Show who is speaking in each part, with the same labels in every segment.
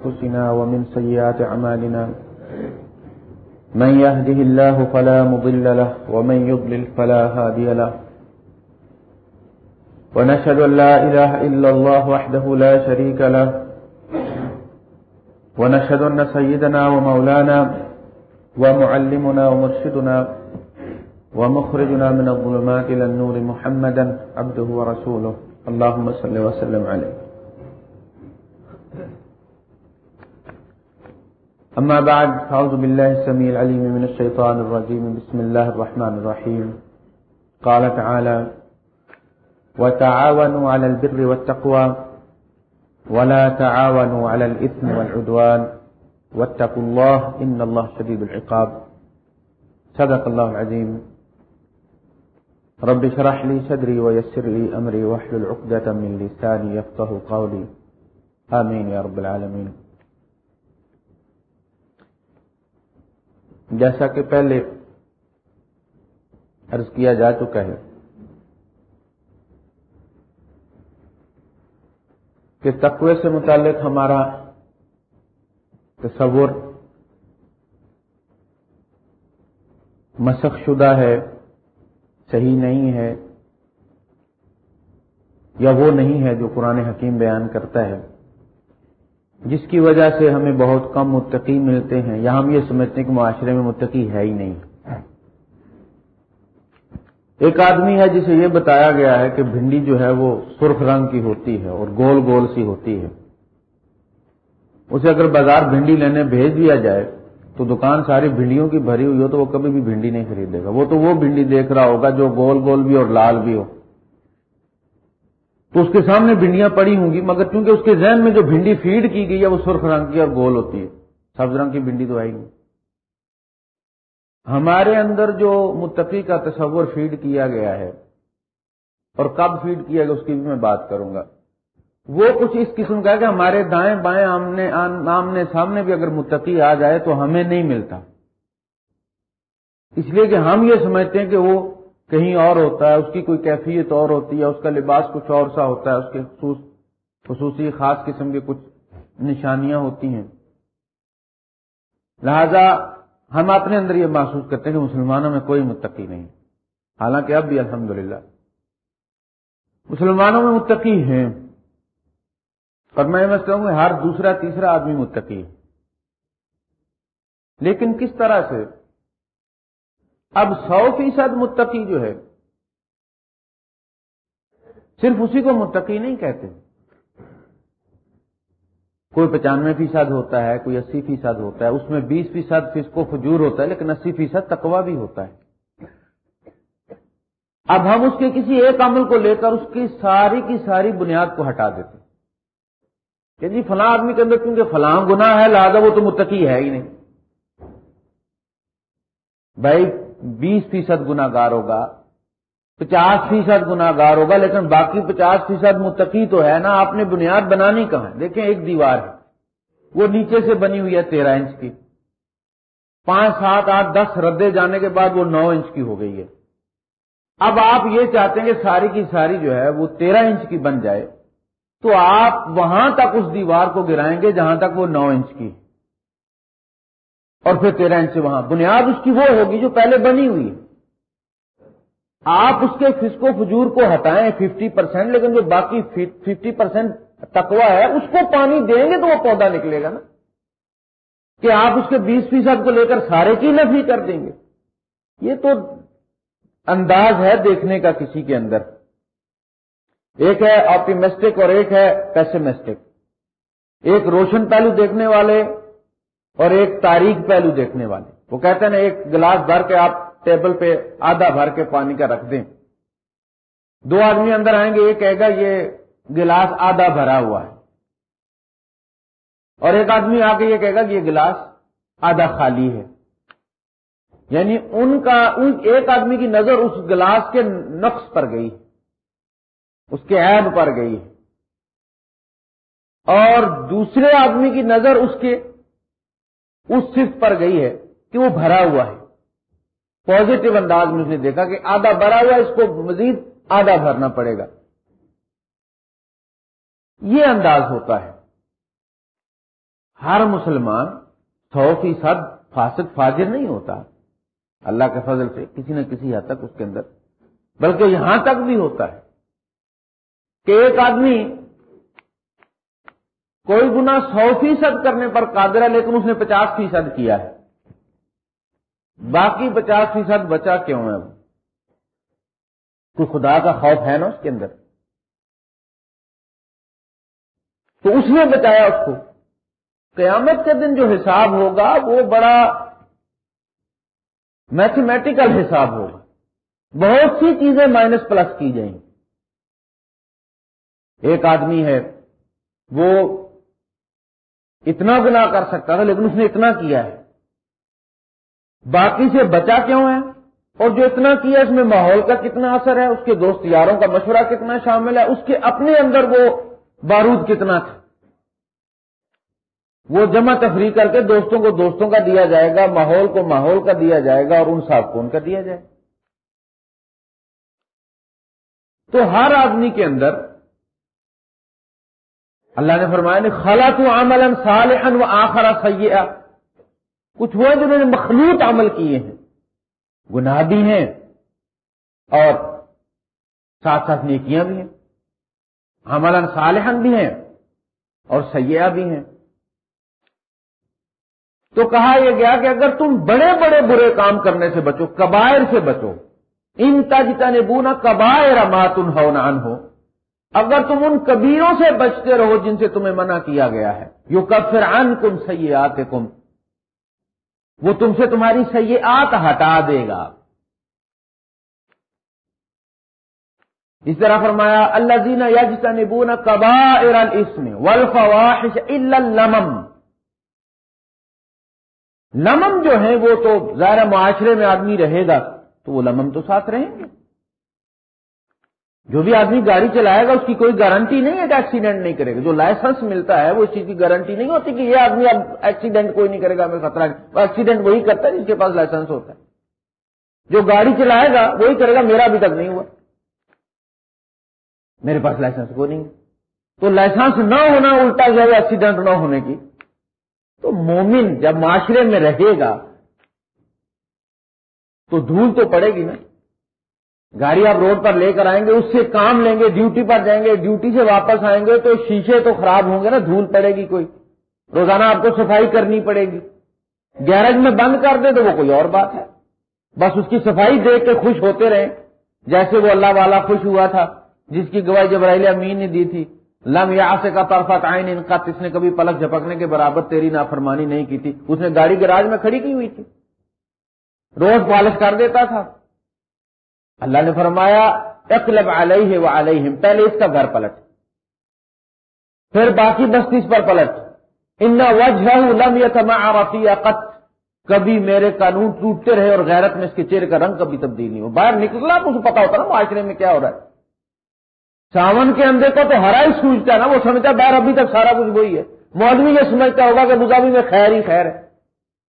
Speaker 1: أنفسنا ومن سيئات أعمالنا. من يهده الله فلا مضل له، ومن يضلل فلا هادي له. ونشهد أن لا إله إلا الله وحده لا شريك له. ونشهد أن سيدنا ومولانا ومعلمنا ومرشدنا ومخرجنا من الظلمات إلى النور محمدا عبده ورسوله. اللهم صل وسلم عليه. أما بعد، فأعوذ بالله السميع العليم من الشيطان الرجيم. بسم الله الرحمن الرحيم. قال تعالى وتعاونوا على البر والتقوى، ولا تعاونوا على الإثم والعدوان، واتقوا الله إن الله شديد العقاب. صدق الله العظيم. رب شرح لي صدري ويسر لي أمري واحلل عقدة من لساني يفقه قولي. آمين يا رب العالمين. جیسا کہ پہلے عرض کیا جا چکا ہے کہ تقوی سے متعلق ہمارا تصور مسخ شدہ ہے، صحیح نہیں ہے یا وہ نہیں ہے جو قرآن حکیم بیان کرتا ہے۔ جس کی وجہ سے ہمیں بہت کم متقی ملتے ہیں۔ یا ہم یہ سمجھتے ہیں کہ معاشرے میں متقی ہے ہی نہیں۔ ایک آدمی ہے جسے یہ بتایا گیا ہے کہ بھنڈی جو ہے وہ سرخ رنگ کی ہوتی ہے اور گول گول سی ہوتی ہے۔ اسے اگر بازار بھنڈی لینے بھیج دیا جائے تو دکان ساری بھنڈیوں کی بھری ہوئی ہو تو وہ کبھی بھی بھنڈی نہیں خریدے گا۔ وہ تو وہ بھنڈی دیکھ رہا ہوگا جو گول گول بھی اور لال بھی ہو۔ تو اس کے سامنے بھنڈیاں پڑی ہوں گی، مگر کیونکہ اس کے ذہن میں جو بھنڈی فیڈ کی گئی ہے، وہ سرخ رنگ کی اور گول ہوتی ہے۔ سبز رنگ کی بھنڈی تو آئے گی۔ ہمارے اندر جو متقی کا تصور فیڈ کیا گیا ہے، اور کب فیڈ کیا گیا، اس کی بھی میں بات کروں گا۔ وہ کچھ اس قسم کا ہے کہ ہمارے دائیں بائیں آمنے آمنے سامنے بھی اگر متقی آ جائے تو ہمیں نہیں ملتا۔ اس لیے کہ ہم یہ سمجھتے ہیں کہ وہ کہیں اور ہوتا ہے، اس کی کوئی کیفیت اور ہوتی ہے، اس کا لباس کچھ اور سا ہوتا ہے، اس کے خصوص خصوصی خاص قسم کی کچھ نشانیاں ہوتی ہیں۔ لہذا ہم اپنے اندر یہ محسوس کرتے ہیں کہ مسلمانوں میں کوئی متقی نہیں۔ حالانکہ اب بھی الحمدللہ۔ مسلمانوں میں متقی ہیں۔ اور میں کہوں گا ہر دوسرا تیسرا آدمی متقی ہے۔ لیکن کس طرح سے؟ اب سو فیصد متقی جو ہے، صرف اسی کو متقی نہیں کہتے۔ کوئی پچانوے فیصد ہوتا ہے، کوئی اسی فیصد ہوتا ہے، اس میں بیس فیصد فس کو فجور ہوتا ہے، لیکن اسی فیصد تقوا بھی ہوتا ہے۔ اب ہم اس کے کسی ایک عمل کو لے کر اس کی ساری کی ساری بنیاد کو ہٹا دیتے۔ کہ جی فلاں آدمی کے اندر کیونکہ فلاں گنا ہے، لہٰذا وہ تو متقی ہے ہی نہیں۔ بھائی بیس فیصد گناگار ہوگا، پچاس فیصد گناگار ہوگا، لیکن باقی پچاس فیصد متقی تو ہے نا، آپ نے بنیاد بنانی کہاں دیکھیں ایک دیوار ہے، وہ نیچے سے بنی ہوئی ہے تیرہ انچ کی۔ پانچ، سات، آٹھ، دس ردے جانے کے بعد وہ نو انچ کی ہو گئی ہے۔ اب آپ یہ چاہتے ہیں کہ ساری کی ساری جو ہے وہ تیرہ انچ کی بن جائے، تو آپ وہاں تک اس دیوار کو گرائیں گے جہاں تک وہ نو انچ کی اور پھر تیرہ انچ سے وہاں۔ بنیاد اس کی وہ ہوگی جو پہلے بنی ہوئی ہے۔ آپ اس کے فسکو فجور کو ہٹائیں ففٹی پرسینٹ لیکن جو باقی ففٹی پرسینٹ تکوا ہے، اس کو پانی دیں گے تو وہ پودا نکلے گا نا۔ کہ آپ اس کے بیس فیصد کو لے کر سارے کی نفی کر دیں گے۔ یہ تو انداز ہے دیکھنے کا کسی کے اندر۔ ایک ہے آپٹیمسٹک اور ایک ہے پیسمسٹک ایک روشن پہلو دیکھنے والے اور ایک تاریخ پہلو دیکھنے والے۔ وہ کہتے ہیں نا، ایک گلاس بھر کے آپ ٹیبل پہ آدھا بھر کے پانی کا رکھ دیں۔ دو آدمی اندر آئیں گے یہ کہے گا، یہ گلاس آدھا بھرا ہوا ہے۔ اور ایک آدمی آ کے یہ کہے گا کہ یہ گلاس آدھا خالی ہے۔ یعنی ان کا، ان ایک آدمی کی نظر اس گلاس کے نقص پر گئی، اس کے عیب پر گئی۔ اور دوسرے آدمی کی نظر اس کے اس صرف پر گئی ہے کہ وہ بھرا ہوا ہے۔ پازیٹو انداز میں اس نے دیکھا کہ آدھا بھرا ہوا اس کو مزید آدھا بھرنا پڑے گا۔ یہ انداز ہوتا ہے۔ ہر مسلمان سو فیصد فاسد فاجر نہیں ہوتا۔ اللہ کے فضل سے کسی نہ کسی حد تک اس کے اندر، بلکہ یہاں تک بھی ہوتا ہے کہ ایک آدمی کوئی گنا سو فیصد کرنے پر قادر ہے لیکن اس نے پچاس فیصد کیا ہے۔ باقی پچاس فیصد بچا کیوں ہے؟ وہ کوئی خدا کا خوف ہے نا اس کے اندر؟ تو اس نے بتایا اس کو۔ قیامت کے دن جو حساب ہوگا وہ بڑا میتھمیٹیکل حساب ہوگا۔ بہت سی چیزیں مائنس پلس کی جائیں۔ ایک آدمی ہے، وہ اتنا گنا کر سکتا تھا لیکن اس نے اتنا کیا ہے۔ باقی سے بچا کیوں ہے؟ اور جو اتنا کیا اس میں ماحول کا کتنا اثر ہے؟ اس کے دوست یاروں کا مشورہ کتنا شامل ہے؟ اس کے اپنے اندر وہ بارود کتنا تھا؟ وہ جمع تفریح کر کے دوستوں کو دوستوں کا دیا جائے گا، ماحول کو ماحول کا دیا جائے گا اور ان صاحب کو ان کا دیا جائے گا۔ تو ہر آدمی کے اندر اللہ نے فرمایا نے خلا تو عمل سال و آخرا سیاح کچھ وہ جنہوں نے مخلوط عمل کیے ہیں۔ گناہ بھی ہیں اور ساتھ ساتھ نیکیاں بھی ہیں۔ عمل صالحن بھی ہیں اور سیاح بھی ہیں۔ تو کہا یہ گیا کہ اگر تم بڑے بڑے برے کام کرنے سے بچو، کبائر سے بچو۔ ان تجتا نے بونا کبائر ماتن ہو نان ہو اگر تم ان کبیروں سے بچتے رہو جن سے تمہیں منع کیا گیا ہے یو کب ان کم سی آتے کم وہ تم سے تمہاری سیاحت ہٹا دے گا۔ اس طرح فرمایا اللہ زینا یج نبونا کبا ارسم ولفواش لمم لمم جو ہے وہ تو ظاہر معاشرے میں آدمی رہے گا، تو وہ لمم تو ساتھ رہیں گے۔ جو بھی آدمی گاڑی چلائے گا، اس کی کوئی گارنٹی نہیں ہے کہ ایکسیڈنٹ نہیں کرے گا۔ جو لائسنس ملتا ہے، وہ اس چیز کی گارنٹی نہیں ہوتی کہ یہ آدمی اب ایکسیڈنٹ کوئی نہیں کرے گا، ہمیں خطرہ نہیں۔ ایکسیڈنٹ وہی کرتا ہے جس کے پاس لائسنس ہوتا ہے۔ جو گاڑی چلائے گا، وہی کرے گا، میرا ابھی تک نہیں ہوا۔ میرے پاس لائسنس کو نہیں۔ تو لائسنس نہ ہونا الٹا جائے ایکسیڈنٹ نہ ہونے کی۔ تو مومن جب معاشرے میں رہے گا، تو دھول تو پڑے گی نا۔ گاڑی آپ روڈ پر لے کر آئیں گے، اس سے کام لیں گے، ڈیوٹی پر جائیں گے، ڈیوٹی سے واپس آئیں گے تو شیشے تو خراب ہوں گے نا، دھول پڑے گی کوئی۔ روزانہ آپ کو صفائی کرنی پڑے گی۔ گیرج میں بند کر دیں تو وہ کوئی اور بات ہے۔ بس اس کی صفائی دیکھ کے خوش ہوتے رہیں۔ جیسے وہ اللہ والا خوش ہوا تھا، جس کی گواہی جبرائیل امین نے دی تھی، لم یا سے کا طرفہ آئین ان کا اس نے کبھی پلک جھپکنے کے برابر تیری نافرمانی نہیں کی تھی۔ اس نے گاڑی گراج میں کھڑی کی ہوئی تھی۔ روز پالش کر دیتا تھا۔ اللہ نے فرمایا اقلب علیہ و علیہم، پہلے اس کا گھر پلٹ۔ پھر باقی بستی اس پر پلٹ۔ ان وجہ لم یتما قط کبھی میرے قانون ٹوٹتے رہے اور غیرت میں اس کے چہرے کا رنگ کبھی تبدیل نہیں ہو باہر نکلا تو اسے پتا ہوتا نا معاشرے میں کیا ہو رہا ہے۔ ساون کے اندر کو تو ہرا ہی سوچتا ہے نا، وہ سمجھتا باہر ابھی تک سارا کچھ وہی ہے۔ مولوی یہ سمجھتا ہوگا کہ مزاوی میں خیر ہی خیر ہے۔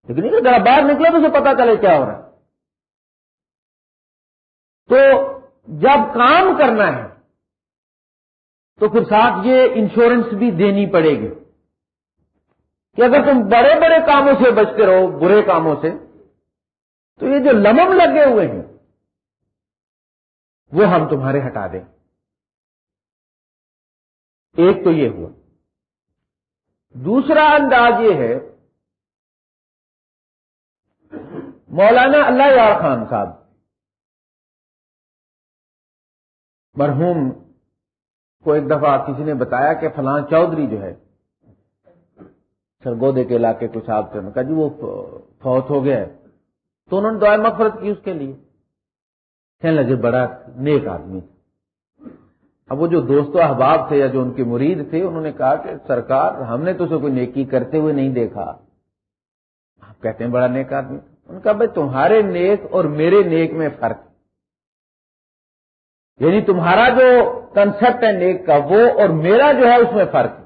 Speaker 1: لیکن ذرا باہر نکلا تو اسے پتا چلے کیا ہو رہا ہے۔ تو جب کام کرنا ہے تو پھر ساتھ یہ انشورنس بھی دینی پڑے گی کہ اگر تم بڑے بڑے کاموں سے بچتے رہو، برے کاموں سے، تو یہ جو لمم لگے ہوئے ہیں، وہ ہم تمہارے ہٹا دیں۔ ایک تو یہ ہوا۔ دوسرا انداز یہ ہے، مولانا اللہ یار خان صاحب مرحوم کو ایک دفعہ کسی نے بتایا کہ فلاں چودھری جو ہے، سرگودے کے علاقے کچھ آپ سے کہا جی وہ فوت ہو گیا ہے۔ تو انہوں نے دعائیں مفرت کی اس کے لیے۔ کہنے لگے، بڑا نیک آدمی۔ اب وہ جو دوست و احباب تھے یا جو ان کے مرید تھے، انہوں نے کہا کہ سرکار، ہم نے تو اسے کوئی نیکی کرتے ہوئے نہیں دیکھا۔ آپ کہتے ہیں بڑا نیک آدمی۔ ان کا بھائی تمہارے نیک اور میرے نیک میں فرق یعنی تمہارا جو کنسپٹ ہے نیک کا، وہ اور میرا جو ہے اس میں فرق ہے۔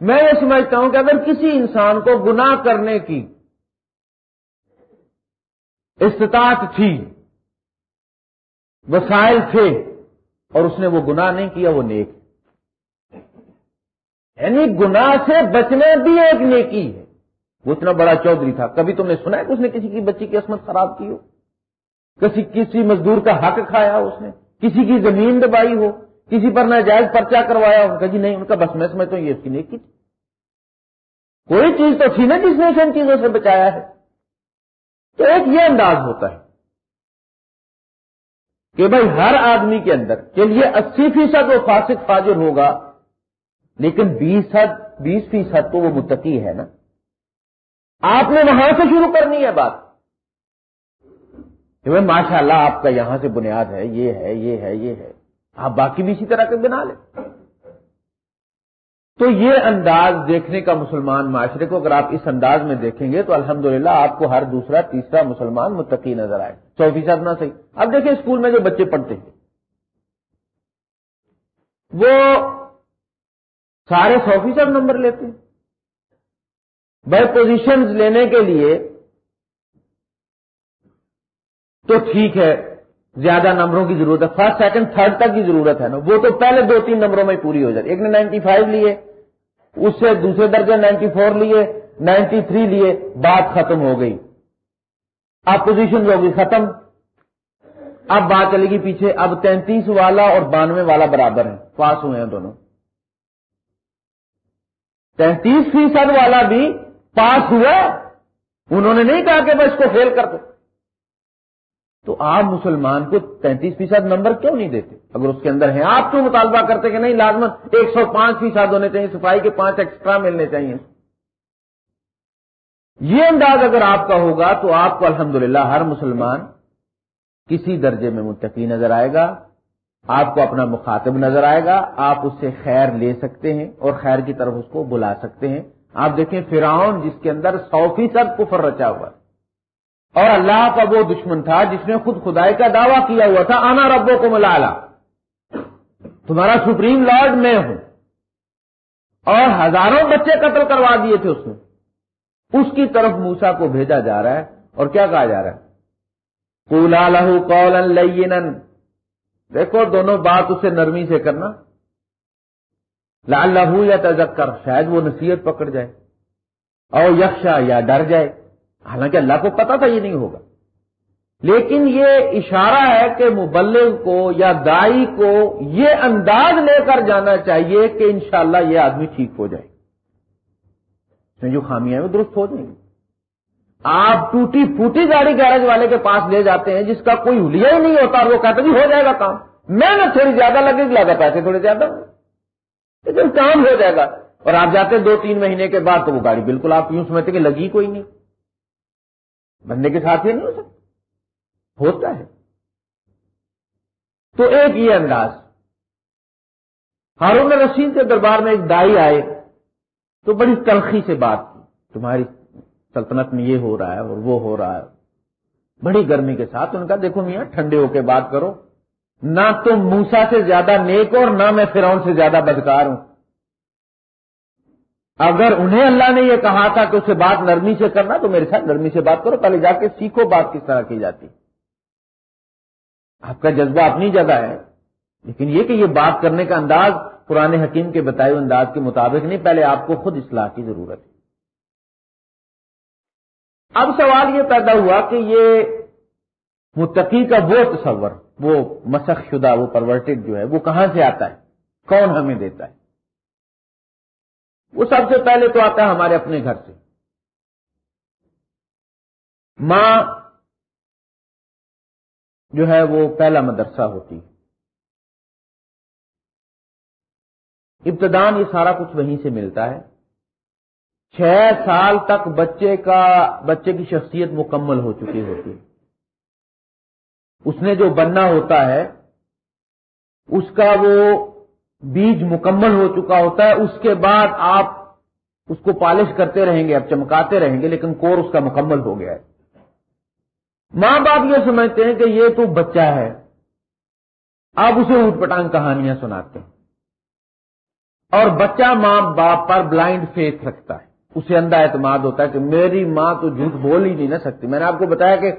Speaker 1: میں یہ سمجھتا ہوں کہ اگر کسی انسان کو گناہ کرنے کی استطاعت تھی، وسائل تھے اور اس نے وہ گناہ نہیں کیا، وہ نیک یعنی گناہ سے بچنا بھی ایک نیکی ہے۔ وہ اتنا بڑا چودھری تھا۔ کبھی تم نے سنا ہے کہ اس نے کسی کی بچی کی عصمت خراب کی ہو؟ کسی کسی مزدور کا حق کھایا اس نے؟ کسی کی زمین دبائی ہو، کسی پر ناجائز پرچہ کروایا ان کا جی نہیں، ان کا بس میں سمجھتا ہوں یہ اس کی نیکی تھی۔ کوئی چیز تو تھی نا جس نے ان چیزوں سے بچایا ہے۔ تو ایک یہ انداز ہوتا ہے کہ بھائی ہر آدمی کے اندر، کے لیے اسی فیصد وہ فاسق فاجر ہوگا، لیکن بیس بیس فیصد تو وہ متقی ہے نا۔ آپ نے وہاں سے شروع کرنی ہے بات۔ کہ ماشاء اللہ آپ کا یہاں سے بنیاد ہے، یہ ہے یہ ہے یہ ہے۔ آپ باقی بھی اسی طرح کے بنا لیں۔ تو یہ انداز دیکھنے کا مسلمان معاشرے کو اگر آپ اس انداز میں دیکھیں گے تو الحمدللہ للہ آپ کو ہر دوسرا، تیسرا مسلمان متقی نظر آئے۔ سو فیصد نہ صحیح۔ اب دیکھیں اسکول میں جو بچے پڑھتے ہیں۔ وہ سارے سو فیصد نمبر لیتے ہیں۔ بائی پوزیشن لینے کے لیے تو ٹھیک ہے، زیادہ نمبروں کی ضرورت ہے۔ فرسٹ سیکنڈ تھرڈ تک کی ضرورت ہے نا۔ وہ تو پہلے دو تین نمبروں میں پوری ہو جاتی۔ ایک نے نائنٹی فائیو لیے، اس سے دوسرے درجے نائنٹی فور لیے نائنٹی تھری لیے، بات ختم ہو گئی۔ اب پوزیشن ہوگی ختم۔ اب بات چلے گی پیچھے۔ اب تینتیس والا اور بانوے والا برابر ہے پاس ہوئے ہیں دونوں۔ تینتیس فیصد والا بھی پاس ہوا۔ انہوں نے نہیں کہا کہ میں اس کو فیل کر دوں تو آپ مسلمان کو تینتیس فیصد نمبر کیوں نہیں دیتے؟ اگر اس کے اندر ہیں، آپ کیوں مطالبہ کرتے کہ نہیں لازمت ایک سو پانچ فیصد ہونے چاہیے، صفائی کے پانچ ایکسٹرا ملنے چاہیے؟ یہ انداز اگر آپ کا ہوگا تو آپ کو الحمدللہ ہر مسلمان کسی درجے میں متقی نظر آئے گا، آپ کو اپنا مخاطب نظر آئے گا، آپ اس سے خیر لے سکتے ہیں اور خیر کی طرف اس کو بلا سکتے ہیں۔ آپ دیکھیں، فرعون جس کے اندر سو فیصد کفر رچا ہوا ہے۔ اور اللہ کا وہ دشمن تھا جس نے خود خدائی کا دعویٰ کیا ہوا تھا آنا ربوں کو ملا تمہارا سپریم لارڈ میں ہوں۔ اور ہزاروں بچے قتل کروا دیے تھے اس نے۔ اس کی طرف موسا کو بھیجا جا رہا ہے۔ اور کیا کہا جا رہا ہے؟ کولا لہو کول دیکھو، دونوں بات اسے نرمی سے کرنا۔ لال لہو یا تذکر شاید وہ نصیحت پکڑ جائے۔ اور یکشا یا ڈر جائے۔ حالانکہ اللہ کو پتا تھا یہ نہیں ہوگا۔ لیکن یہ اشارہ ہے کہ مبلغ کو یا دائی کو یہ انداز لے کر جانا چاہیے کہ انشاءاللہ یہ آدمی ٹھیک ہو جائے۔ اس میں جو خامیاں ہیں وہ درست ہو جائیں۔ گی آپ ٹوٹی پھوٹی گاڑی گیرج والے کے پاس لے جاتے ہیں جس کا کوئی ہولیا ہی نہیں ہوتا اور وہ کہتے جی ہو جائے گا کام۔ محنت تھوڑی زیادہ لگے گی، لگا پیسے تھوڑے زیادہ۔ لیکن کام ہو جائے گا۔ اور آپ جاتے ہیں دو تین مہینے کے بعد تو وہ گاڑی بالکل آپ یوں سمجھتے کہ لگی کوئی نہیں۔ بندے کے ساتھ یہ نہیں ہو سکتا۔ ہوتا ہے۔ تو ایک یہ انداز۔ ہارون رشید کے دربار میں ایک دائی آئے، تو بڑی تلخی سے بات کی۔ تمہاری سلطنت میں یہ ہو رہا ہے اور وہ ہو رہا ہے۔ بڑی گرمی کے ساتھ ان کا دیکھو میاں، ٹھنڈے ہو کے بات کرو۔ نہ تم موسا سے زیادہ نیک اور نہ میں فرعون سے زیادہ بدکار ہوں۔ اگر انہیں اللہ نے یہ کہا تھا کہ اسے بات نرمی سے کرنا، تو میرے ساتھ نرمی سے بات کرو، پہلے جا کے سیکھو بات کس طرح کی جاتی۔ آپ کا جذبہ اپنی جگہ ہے، لیکن یہ کہ یہ بات کرنے کا انداز پرانے حکیم کے بتائے انداز کے مطابق نہیں، پہلے آپ کو خود اصلاح کی ضرورت ہے۔ اب سوال یہ پیدا ہوا کہ یہ متقی کا وہ تصور، وہ مسخ شدہ، وہ پرورٹڈ جو ہے، وہ کہاں سے آتا ہے؟ کون ہمیں دیتا ہے؟ وہ سب سے پہلے تو آتا ہے ہمارے اپنے گھر سے۔ ماں جو ہے وہ پہلا مدرسہ ہوتی۔ ابتدان یہ سارا کچھ وہیں سے ملتا ہے۔ چھ سال تک بچے کا، بچے کی شخصیت مکمل ہو چکی ہوتی۔ ہے اس نے جو بننا ہوتا ہے، اس کا وہ بیج مکمل ہو چکا ہوتا ہے، اس کے بعد آپ اس کو پالش کرتے رہیں گے، اب چمکاتے رہیں گے، لیکن کور اس کا مکمل ہو گیا ہے۔ ماں باپ یہ سمجھتے ہیں کہ یہ تو بچہ ہے۔ آپ اسے اوٹ پٹانگ کہانیاں سناتے ہیں۔ اور بچہ ماں باپ پر بلائنڈ فیتھ رکھتا ہے۔ اسے اندھا اعتماد ہوتا ہے کہ میری ماں تو جھوٹ بول ہی نہیں نہ سکتی۔ میں نے آپ کو بتایا کہ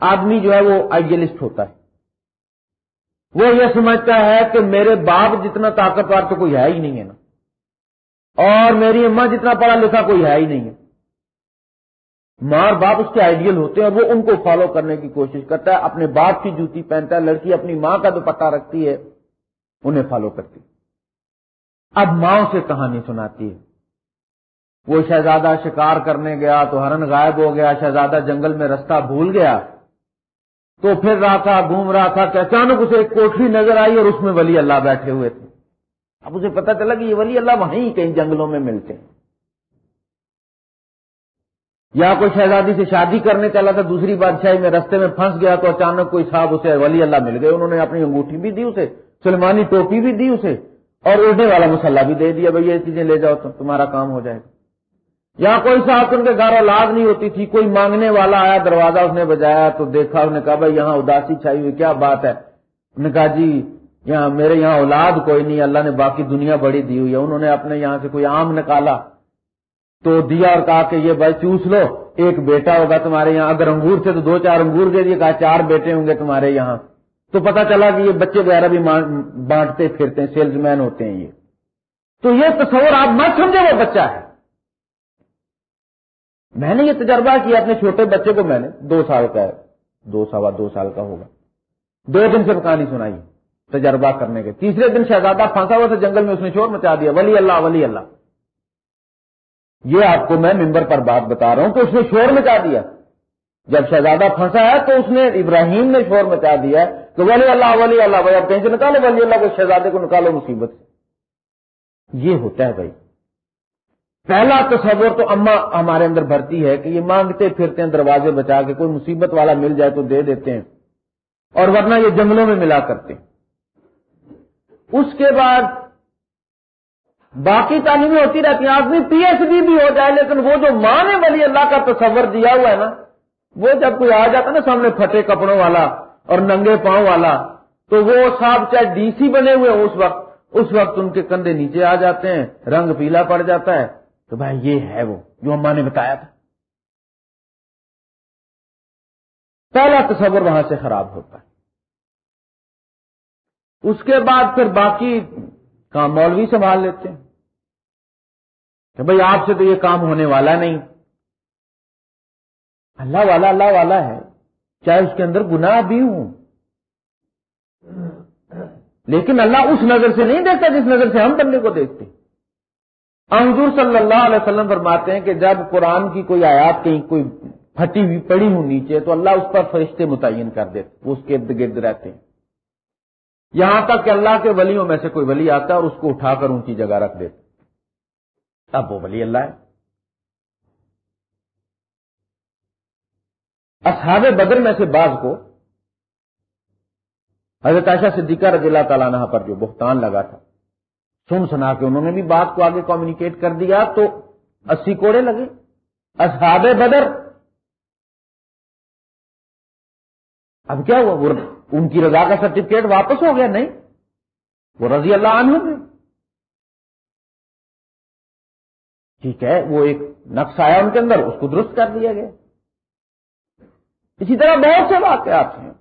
Speaker 1: آدمی جو ہے وہ آئیڈیلسٹ ہوتا ہے۔ وہ یہ سمجھتا ہے کہ میرے باپ جتنا طاقتور تو کوئی ہے ہی نہیں ہے نا۔ اور میری اماں جتنا پڑھا لکھا کوئی ہے ہی نہیں ہے۔ ماں اور باپ اس کے آئیڈیل ہوتے ہیں اور وہ ان کو فالو کرنے کی کوشش کرتا ہے، اپنے باپ کی جوتی پہنتا ہے، لڑکی اپنی ماں کا جو رکھتی ہے، انہیں فالو کرتی اب ماں سے کہانی سناتی ہے۔ وہ شہزادہ شکار کرنے گیا تو ہرن غائب ہو گیا، شہزادہ جنگل میں رستہ بھول گیا۔ تو پھر رہا تھا، گھوم رہا تھا کہ اچانک اسے ایک کوٹری نظر آئی اور اس میں ولی اللہ بیٹھے ہوئے تھے۔ اب اسے پتا چلا کہ یہ ولی اللہ وہیں کہیں جنگلوں میں ملتے ہیں۔ یا کوئی شہزادی سے شادی کرنے چلا تھا، دوسری بادشاہی میں رستے میں پھنس گیا تو اچانک کوئی صاحب اسے ولی اللہ مل گئے۔ انہوں نے اپنی انگوٹھی بھی دی اسے سلمانی ٹوپی بھی دی اسے اور اڑنے والا مسلح بھی دے دیا بھائی یہ چیزیں لے جاؤ تو تمہارا کام ہو جائے گا۔ یا کوئی صاحب ان کے گھر اولاد نہیں ہوتی تھی، کوئی مانگنے والا آیا، دروازہ اس نے بجایا، تو دیکھا، اس نے کہا بھائی یہاں اداسی چھائی ہوئی، کیا بات ہے؟ انہوں نے کہا جی یہاں میرے یہاں اولاد کوئی نہیں، اللہ نے باقی دنیا بڑی دی ہوئی ہے۔ انہوں نے اپنے یہاں سے کوئی آم نکالا، تو دیا اور کہا کہ یہ بھائی چوس لو، ایک بیٹا ہوگا تمہارے یہاں۔ اگر انگور تھے تو دو چار انگور دے دیے، کہا چار بیٹے ہوں گے تمہارے یہاں۔ تو پتا چلا کہ یہ بچے وغیرہ بھی بانٹتے پھرتے ہیں، سیلز مین ہوتے ہیں یہ۔ تو یہ تصور آپ مت سمجھے وہ بچہ ہے۔ میں نے یہ تجربہ کیا اپنے چھوٹے بچے کو میں نے، دو سال کا ہے دو سوا دو سال کا ہوگا۔ دو دن سے کہانی سنائی، تجربہ کرنے کے۔ تیسرے دن شہزادہ پھنسا ہوا تھا، جنگل میں اس نے شور مچا دیا۔ ولی اللہ ولی اللہ۔ یہ آپ کو میں ممبر پر بات بتا رہا ہوں کہ اس نے شور مچا دیا۔ جب شہزادہ پھنسا ہے تو اس نے ابراہیم نے شور مچا دیا کہ ولی اللہ ولی اللہ۔ بھائی اب کہیں سے نکالو ولی اللہ کو شہزادے کو نکالو مصیبت سے۔ یہ ہوتا ہے بھائی۔ پہلا تصور تو اما ہمارے اندر بھرتی ہے کہ یہ مانگتے پھرتے ہیں، دروازے بچا کے کوئی مصیبت والا مل جائے تو دے دیتے ہیں اور ورنہ یہ جنگلوں میں ملا کرتے ہیں۔ اس کے بعد باقی تعلیمیں ہوتی رہتی ہیں۔ آدمی پی ایچ ڈی بھی ہو جائے، لیکن وہ جو ماں نے ولی اللہ کا تصور دیا ہوا ہے نا، وہ جب کوئی آ جاتا نا سامنے پھٹے کپڑوں والا اور ننگے پاؤں والا، تو وہ صاحب چاہے ڈی سی بنے ہوئے اس وقت اس وقت ان کے کندھے نیچے آ جاتے ہیں، رنگ پیلا پڑ جاتا ہے۔ تو بھائی یہ ہے وہ جو اماں نے بتایا تھا۔ پہلا تصور وہاں سے خراب ہوتا ہے۔ اس کے بعد پھر باقی کام مولوی سنبھال لیتے ہیں۔ کہ بھائی آپ سے تو یہ کام ہونے والا نہیں۔ اللہ والا اللہ والا ہے۔ چاہے اس کے اندر گناہ بھی ہوں۔ لیکن اللہ اس نظر سے نہیں دیکھتا جس نظر سے ہم بندے کو دیکھتے۔ حضور صلی اللہ علیہ وسلم فرماتے ہیں کہ جب قرآن کی کوئی آیات کہیں کوئی پھٹی ہوئی پڑی ہوں نیچے، تو اللہ اس پر فرشتے متعین کر دیتے وہ اس کے ارد گرد رہتے ہیں۔ یہاں تک کہ اللہ کے ولیوں میں سے کوئی ولی آتا ہے اور اس کو اٹھا کر اونچی جگہ رکھ دیتے اب وہ ولی اللہ ہے۔ اصحاب بدر میں سے بعض کو حضرت عائشہ صدیقہ رضی اللہ تعالیٰ عنہ پر جو بہتان لگا تھا۔ سن سنا کے انہوں نے بھی بات کو آگے کمیونیکیٹ کر دیا تو اسی کوڑے لگے۔ اصحاب بدر۔ اب کیا ہوا؟ ان کی رضا کا سرٹیفکیٹ واپس ہو گیا؟ نہیں۔ وہ رضی اللہ عنہ میں۔ ٹھیک ہے، وہ ایک نقص آیا ان کے اندر، اس کو درست کر دیا گیا۔ اسی طرح بہت سے واقعات ہیں۔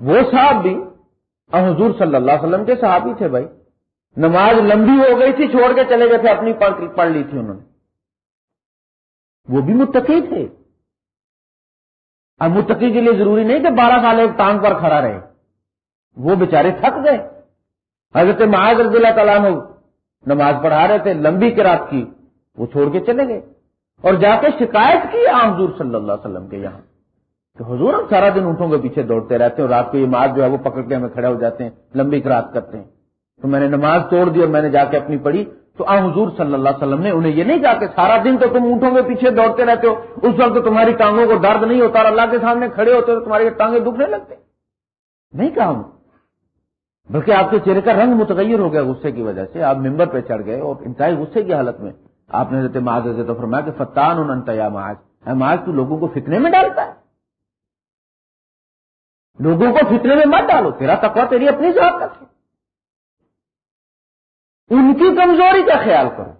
Speaker 1: وہ صاحب بھی حضور صلی اللہ علیہ وسلم کے صحابی تھے بھائی۔ نماز لمبی ہو گئی تھی، چھوڑ کے چلے گئے تھے، اپنی پڑھ لی تھی انہوں نے۔ وہ بھی متقی تھے۔ اب متقی کے لیے ضروری نہیں کہ بارہ سال ایک ٹانگ پر کھڑا رہے۔ وہ بےچارے تھک گئے۔ حضرت معاذ رضی اللہ تعالیٰ نماز پڑھا رہے تھے، لمبی کی کی۔ وہ چھوڑ کے چلے گئے۔ اور جا کے شکایت کی حضور صلی اللہ علیہ وسلم کے یہاں۔ کہ حضور ہم سارا دن اونٹوں کے پیچھے دوڑتے رہتے ہیں اور رات کو یہ ماز جو ہے وہ پکڑ کے ہمیں کھڑے ہو جاتے ہیں، لمبی کرات کرتے ہیں۔ تو میں نے نماز توڑ دی اور میں نے جا کے اپنی پڑھی تو آ حضور صلی اللہ علیہ وسلم نے انہیں یہ نہیں کہا کہ سارا دن تو تم اونٹوں کے پیچھے دوڑتے رہتے ہو، اس وقت تو تمہاری ٹانگوں کو درد نہیں ہوتا اور اللہ کے سامنے کھڑے ہوتے تو تمہاری ٹانگیں دکھنے لگتے۔ نہیں کہا ہوں بلکہ آپ کے چہرے کا رنگ متغیر ہو گیا غصے کی وجہ سے، آپ ممبر پہ چڑھ گئے اور انتہائی غصے کی حالت میں آپ نے حضرت معاذ تو فرمایا کہ فتان انتا یا معاذ۔ ہے معاذ، تو لوگوں کو فتنے میں ڈالتا ہے۔ لوگوں کو فتنے میں مت ڈالو، تیرا تقوی تیری اپنی ذات رکھے ان کی کمزوری کا خیال کرو۔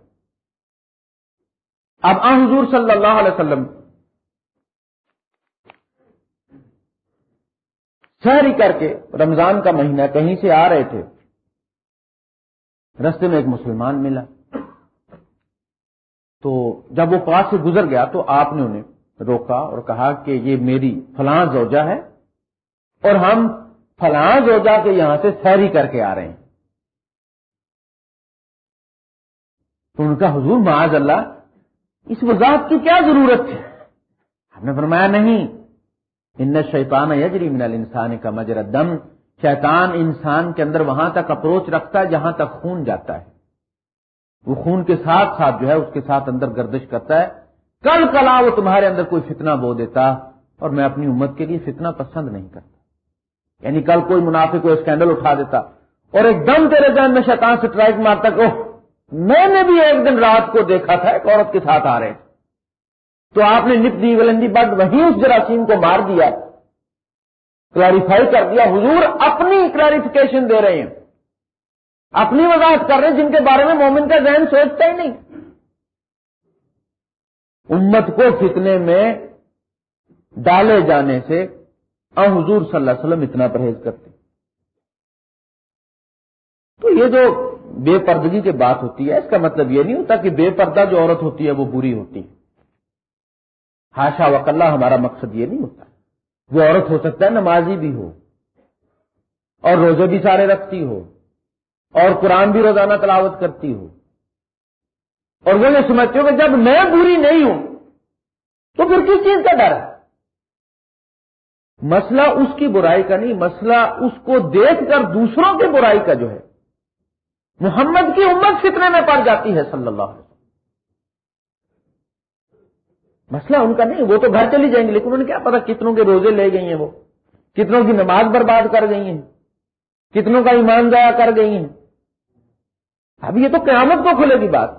Speaker 1: اب حضور صلی اللہ علیہ وسلم سہری کر کے رمضان کا مہینہ کہیں سے آ رہے تھے، رستے میں ایک مسلمان ملا۔ تو جب وہ پاس سے گزر گیا تو آپ نے انہیں روکا اور کہا کہ یہ میری فلاں زوجہ ہے اور ہم فلاں زوجہ کے یہاں سے سیری کر کے آ رہے ہیں۔ تو ان کا حضور معاذ اللہ، اس وضاحت کی کیا ضرورت ہے؟ ہم نے فرمایا نہیں، ان شیطان یجری من الانسان کا مجر دم شیطان انسان کے اندر وہاں تک اپروچ رکھتا ہے جہاں تک خون جاتا ہے۔ وہ خون کے ساتھ ساتھ جو ہے اس کے ساتھ اندر گردش کرتا ہے۔ کل کلا وہ تمہارے اندر کوئی فتنہ بو دیتا اور میں اپنی امت کے لیے فتنہ پسند نہیں کرتا۔ یعنی کل کوئی منافع کو اسکینڈل اٹھا دیتا اور ایک دم تیرے ذہن میں شیطان سے مارتا کہ میں نے بھی ایک دن رات کو دیکھا تھا، ایک عورت کے ساتھ آ رہے تو آپ نے نپ دی، ولندی بٹ وہیں اس جراثیم کو مار دیا کلیریفائی کر دیا، حضور اپنی کلیریفیکیشن دے رہے ہیں۔ اپنی وضاحت کر رہے ہیں، جن کے بارے میں مومن کا ذہن سوچتا ہی نہیں۔ امت کو فتنے میں ڈالے جانے سے حضور صلی اللہ علیہ وسلم اتنا پرہیز کرتے تو یہ جو بے پردگی کی بات ہوتی ہے، اس کا مطلب یہ نہیں ہوتا کہ بے پردہ جو عورت ہوتی ہے وہ بری ہوتی ہے۔ ہاشا وکلّہ ہمارا مقصد یہ نہیں ہوتا۔ وہ عورت ہو سکتا ہے نمازی بھی ہو، اور روزے بھی سارے رکھتی ہو، اور قرآن بھی روزانہ تلاوت کرتی ہو۔ اور وہ یہ سمجھتے ہو کہ جب میں بری نہیں ہوں، تو پھر کس چیز کا ڈر؟ ہے مسئلہ اس کی برائی کا نہیں، مسئلہ اس کو دیکھ کر دوسروں کی برائی کا جو ہے۔ محمد کی امت فتنے میں پڑ جاتی ہے صلی اللہ علیہ وسلم۔ مسئلہ ان کا نہیں، وہ تو گھر چلی جائیں گے لیکن انہیں کیا پتا کتنوں کے روزے لے گئی ہیں وہ، کتنوں کی نماز برباد کر گئی ہیں، کتنوں کا ایمان ضائع کر گئی ہیں۔ اب یہ تو قیامت کو کھلے گی بات۔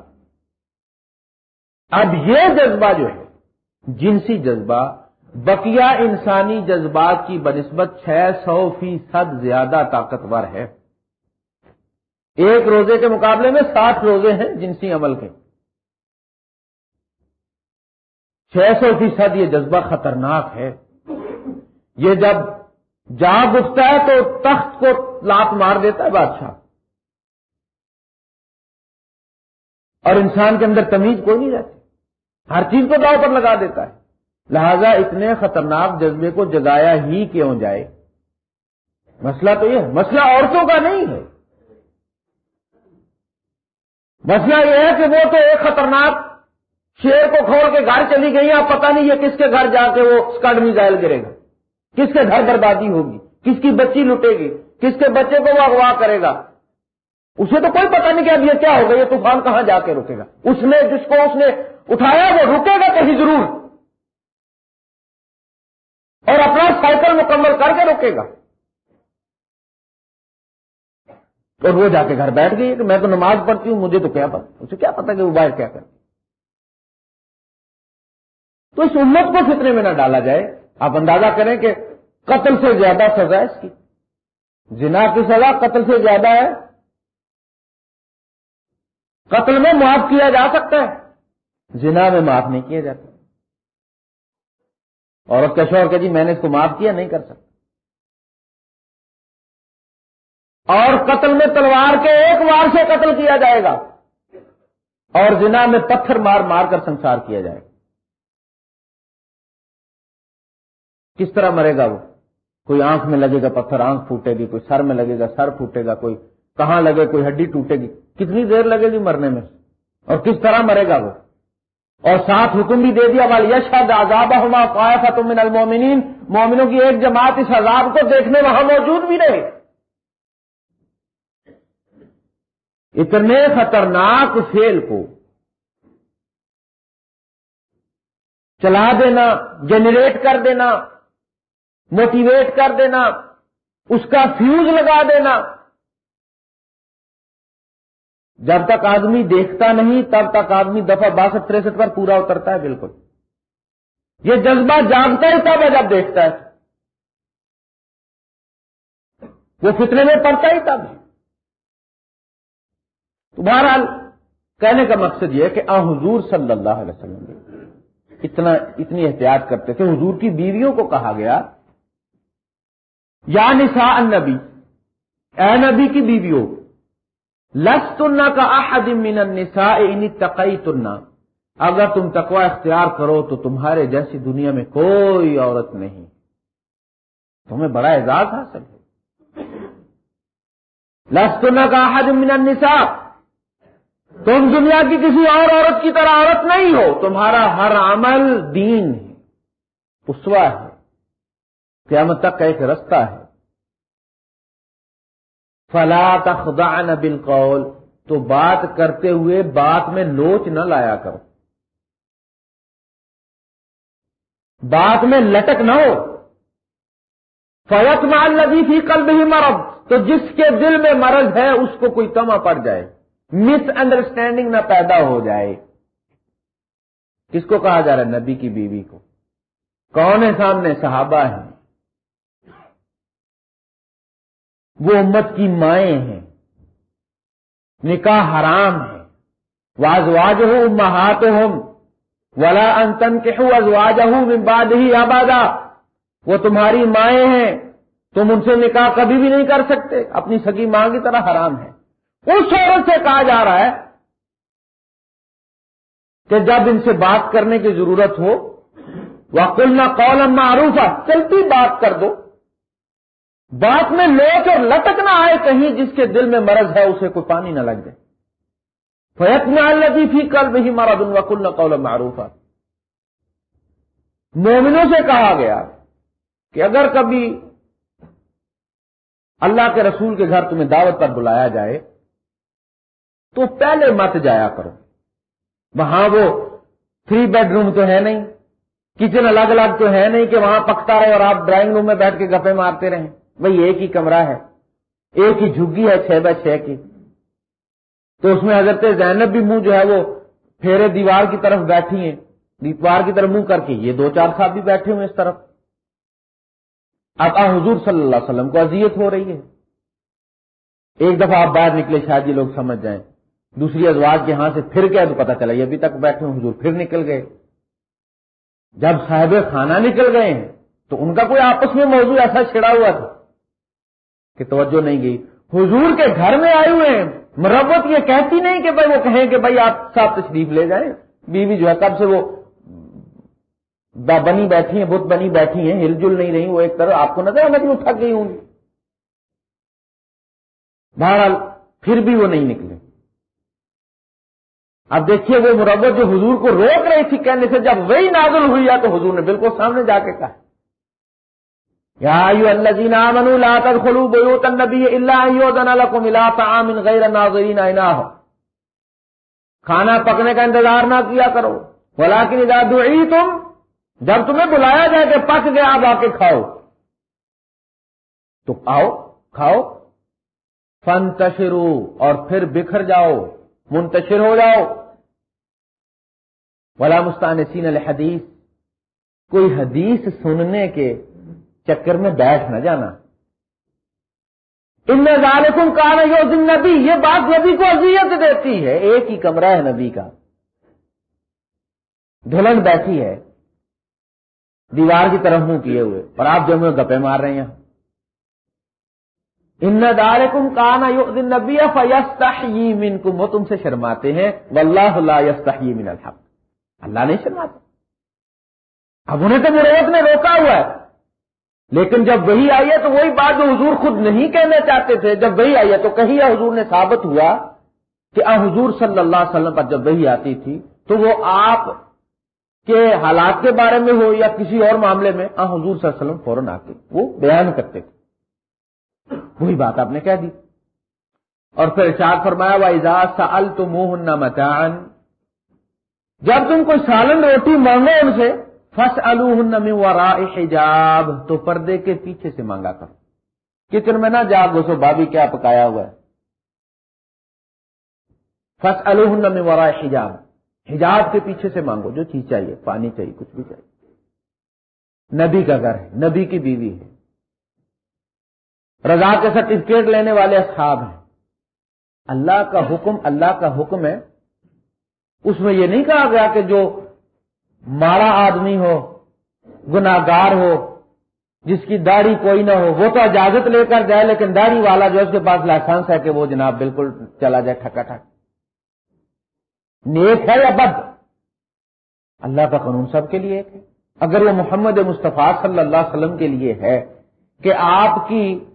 Speaker 1: اب یہ جذبہ جو ہے، جنسی جذبہ، بقیہ انسانی جذبات کی بنسبت چھ سو فیصد زیادہ طاقتور ہے۔ ایک روزے کے مقابلے میں ساٹھ روزے ہیں جنسی عمل کے۔ چھ سو فیصد یہ جذبہ خطرناک ہے۔ یہ جب جاگ اٹھتا ہے تو تخت کو لات مار دیتا ہے بادشاہ۔ اور انسان کے اندر تمیز کوئی نہیں رہتی۔ ہر چیز کو داؤ پر لگا دیتا ہے۔ لہذا اتنے خطرناک جذبے کو جگایا ہی کیوں جائے؟ مسئلہ تو یہ مسئلہ عورتوں کا نہیں ہے۔ مسئلہ یہ ہے کہ وہ تو ایک خطرناک شیر کو کھول کے گھر چلی گئی آپ پتہ نہیں یہ کس کے گھر جا کے وہ اسکڈ میزائل گرے گا۔ کس کے گھر بربادی ہوگی؟ کس کی بچی لٹے گی؟ کس کے بچے کو وہ اغوا کرے گا؟ اسے تو کوئی پتہ نہیں کہ اب یہ کیا ہوگا، یہ طوفان کہاں جا کے رکے گا۔ اس نے جس کو اس نے اٹھایا، وہ رکے گا کہیں ضرور۔ اور اپنا سائیکل مکمل کر کے رکے گا۔ اور وہ جا کے گھر بیٹھ گئی کہ میں تو نماز پڑھتی ہوں، مجھے تو کیا پتا اسے کیا پتا کہ وہ باہر کیا کرتی تو اس امت کو فطرے میں نہ ڈالا جائے۔ آپ اندازہ کریں کہ قتل سے زیادہ سزا ہے اس کی۔ جنا کی سزا قتل سے زیادہ ہے۔ قتل میں معاف کیا جا سکتا ہے۔ جنا میں معاف نہیں کیا جاتا۔ عورت کا شور کہ جی میں نے اس کو معاف کیا، نہیں کر سکتا۔ اور قتل میں تلوار کے ایک وار سے قتل کیا جائے گا۔ اور جنا میں پتھر مار مار کر سنسار کیا جائے گا۔ کس طرح مرے گا وہ؟ کوئی آنکھ میں لگے گا پتھر، آنکھ پھوٹے گی، کوئی سر میں لگے گا، سر پھوٹے گا، کوئی کہاں لگے، کوئی ہڈی ٹوٹے گی۔ کتنی دیر لگے گی مرنے میں؟ اور کس طرح مرے گا وہ؟ اور ساتھ حکم بھی دے دیا والی یشد آزاد ہوما قائف تم المومنین مومنوں کی ایک جماعت اس عذاب کو دیکھنے وہاں موجود بھی رہے اتنے خطرناک فیل کو چلا دینا جنریٹ کر دینا موٹیویٹ کر دینا، اس کا فیوز لگا دینا۔ جب تک آدمی دیکھتا نہیں، تب تک آدمی دفعہ باسٹھ، تریسٹھ پر پورا اترتا ہے، بالکل۔ یہ جذبہ جانتا ہی تب ہے جب دیکھتا ہے۔ وہ فتنے میں پڑتا ہی تب تو بہرحال کہنے کا مقصد یہ ہے کہ آ حضور صلی اللہ علیہ وسلم اتنا اتنی احتیاط کرتے تھے۔ حضور کی بیویوں کو کہا گیا، یا نساء النبی، اے نبی کی بیویوں لس تننا کا احد من النساء ان تقی تننا اگر تم تقوا اختیار کرو تو تمہارے جیسی دنیا میں کوئی عورت نہیں۔ تمہیں بڑا اعزاز حاصل ہے۔ لستن کا حج من النساء۔ تم دنیا کی کسی اور عورت کی طرح عورت نہیں ہو، تمہارا ہر عمل دین ہے، اسوا ہے، قیامت تک کا ایک رستہ ہے۔ فلا تخضعن بالقول، تو بات کرتے ہوئے بات میں لوچ نہ لایا کرو۔ بات میں لٹک نہ ہو۔ فوت مال لگی تھی کل بھی مرض، تو جس کے دل میں مرض ہے، اس کو کوئی تما پڑ جائے۔ مس انڈرسٹینڈنگ نہ پیدا ہو جائے۔ کس کو کہا جا رہا ہے؟ نبی کی بیوی کو۔ کون ہے سامنے؟ صحابہ ہیں۔ وہ امت کی مائیں ہیں۔ نکاح حرام ہے۔ واز واج ہوں مہات ہوں ولا انتن کے ازواج ہوں ہی آبادا وہ تمہاری مائیں ہیں۔ تم ان سے نکاح کبھی بھی نہیں کر سکتے۔ اپنی سگی ماں کی طرح حرام ہے۔ اس عورت سے کہا جا رہا ہے کہ جب ان سے بات کرنے کی ضرورت ہو وہ کل نہ کال معروف چلتی بات کر دو۔ بات میں لوچ اور لٹک نہ آئے کہیں جس کے دل میں مرض ہے، اسے کوئی پانی نہ لگ جائے۔ فیت میں لگی تھی کل بھی مرض ان وکل نہ معروف مومنوں سے کہا گیا کہ اگر کبھی اللہ کے رسول کے گھر تمہیں دعوت پر بلایا جائے تو پہلے مت جایا کرو۔ وہاں وہ تھری بیڈ روم تو ہے نہیں کچن الگ الگ تو ہے نہیں کہ وہاں پکتا رہے اور آپ ڈرائنگ روم میں بیٹھ کے گپے مارتے رہیں۔ بھائی ایک ہی کمرہ ہے، ایک ہی جھگی ہے چھ بائی چھ کی۔ تو اس میں حضرت زینب بھی منہ جو ہے وہ پھیرے دیوار کی طرف بیٹھی ہیں۔ دیوار کی طرف منہ کر کے، یہ دو چار صاحب بھی بیٹھے ہوئے اس طرف۔ اب حضور صلی اللہ علیہ وسلم کو اذیت ہو رہی ہے۔ ایک دفعہ آپ باہر نکلے، شاید یہ لوگ سمجھ جائیں۔ دوسری ازواج کے ہاں سے پھر گیا تو پتا چلا یہ ابھی تک بیٹھے ہیں حضور پھر نکل گئے۔ جب صاحب خانہ نکل گئے ہیں تو ان کا کوئی آپس میں موضوع ایسا چھڑا ہوا تھا کہ توجہ نہیں گئی۔ حضور کے گھر میں آئے ہوئے ہیں۔ مربت یہ کہتی نہیں کہ بھائی وہ کہیں کہ بھائی آپ صاحب تشریف لے جائیں۔ بیوی جو ہے کب سے وہ بنی بیٹھی ہیں، بت بنی بیٹھی ہیں، ہل جل نہیں رہی، وہ ایک طرح آپ کو نظر آنا کہ تھک گئی ہوں۔ گی بہرحال پھر بھی وہ نہیں نکلے۔ اب دیکھیے وہ مربت جو حضور کو روک رہی تھی کہنے سے جب وہی نازل ہوئی ہے تو حضور نے بالکل سامنے جا کے کہا۔ یا اللہ جی نام لا تدخلوا بيوت النبي الا ان يؤذن لكم الى طعام غير ناظرين اناه کھانا پکنے کا انتظار نہ کیا کرو، ولیکن اذا دعیتم، جب تمہیں بلایا جائے کہ پک گیا، اب آ کے کھاؤ۔ تو آؤ کھاؤ۔ فن اور پھر بکھر جاؤ، منتشر ہو جاؤ۔ ولا مستان سین الحدیث کوئی حدیث سننے کے چکر میں بیٹھ نہ جانا۔ ان ظالکم کان یو نبی یہ بات نبی کو اذیت دیتی ہے، ایک ہی کمرہ ہے نبی کا۔ دلہن بیٹھی ہے۔ دیوار کی طرف منہ کیے ہوئے، اور آپ جو میں گپے مار رہے ہیں۔ ان دار کم کانا دن نبی فیست وہ تم سے شرماتے ہیں، واللہ لا یستحی من الحق۔ اللہ نہیں شرماتے اب انہیں تو مروت نے روکا ہوا ہے۔ لیکن جب وہی آئی ہے تو وہی بات جو حضور خود نہیں کہنا چاہتے تھے، جب وہی آئی ہے تو کہیں حضور نے ثابت ہوا کہ آ حضور صلی اللہ علیہ وسلم پر جب وہی آتی تھی تو وہ آپ کے حالات کے بارے میں ہو یا کسی اور معاملے میں آ حضور صلی اللہ علیہ وسلم فوراً آتے وہ بیان کرتے تھے۔ وہی بات آپ نے کہہ دی۔ اور پھر ارشاد فرمایا وہ اجاز سا المہ مکان جب تم کوئی سالن روٹی مانگو ان سے فس الورا حجاب، تو پردے کے پیچھے سے مانگا کرو۔ کچن میں نہ جا گھسو بابی کیا پکایا ہوا ہے۔ فس الحن ورا حجاب۔ حجاب کے پیچھے سے مانگو، جو چیز چاہیے، پانی چاہیے، کچھ بھی چاہیے۔ نبی کا گھر ہے، نبی کی بیوی ہے۔ رضا کے سرٹیفکیٹ لینے والے اصحاب ہیں۔ اللہ کا حکم، اللہ کا حکم ہے اس میں یہ نہیں کہا گیا کہ جو مارا آدمی ہو گناگار ہو، جس کی داڑھی کوئی نہ ہو، وہ تو اجازت لے کر جائے، لیکن داڑھی والا جو اس کے پاس لائسنس ہے کہ وہ جناب بالکل چلا جائے، ٹھکا ٹھک نیک ہے یا بد؟ اللہ کا قانون سب کے لیے ایک ہے۔ اگر وہ محمد مصطفیٰ صلی اللہ علیہ وسلم کے لیے ہے کہ آپ کی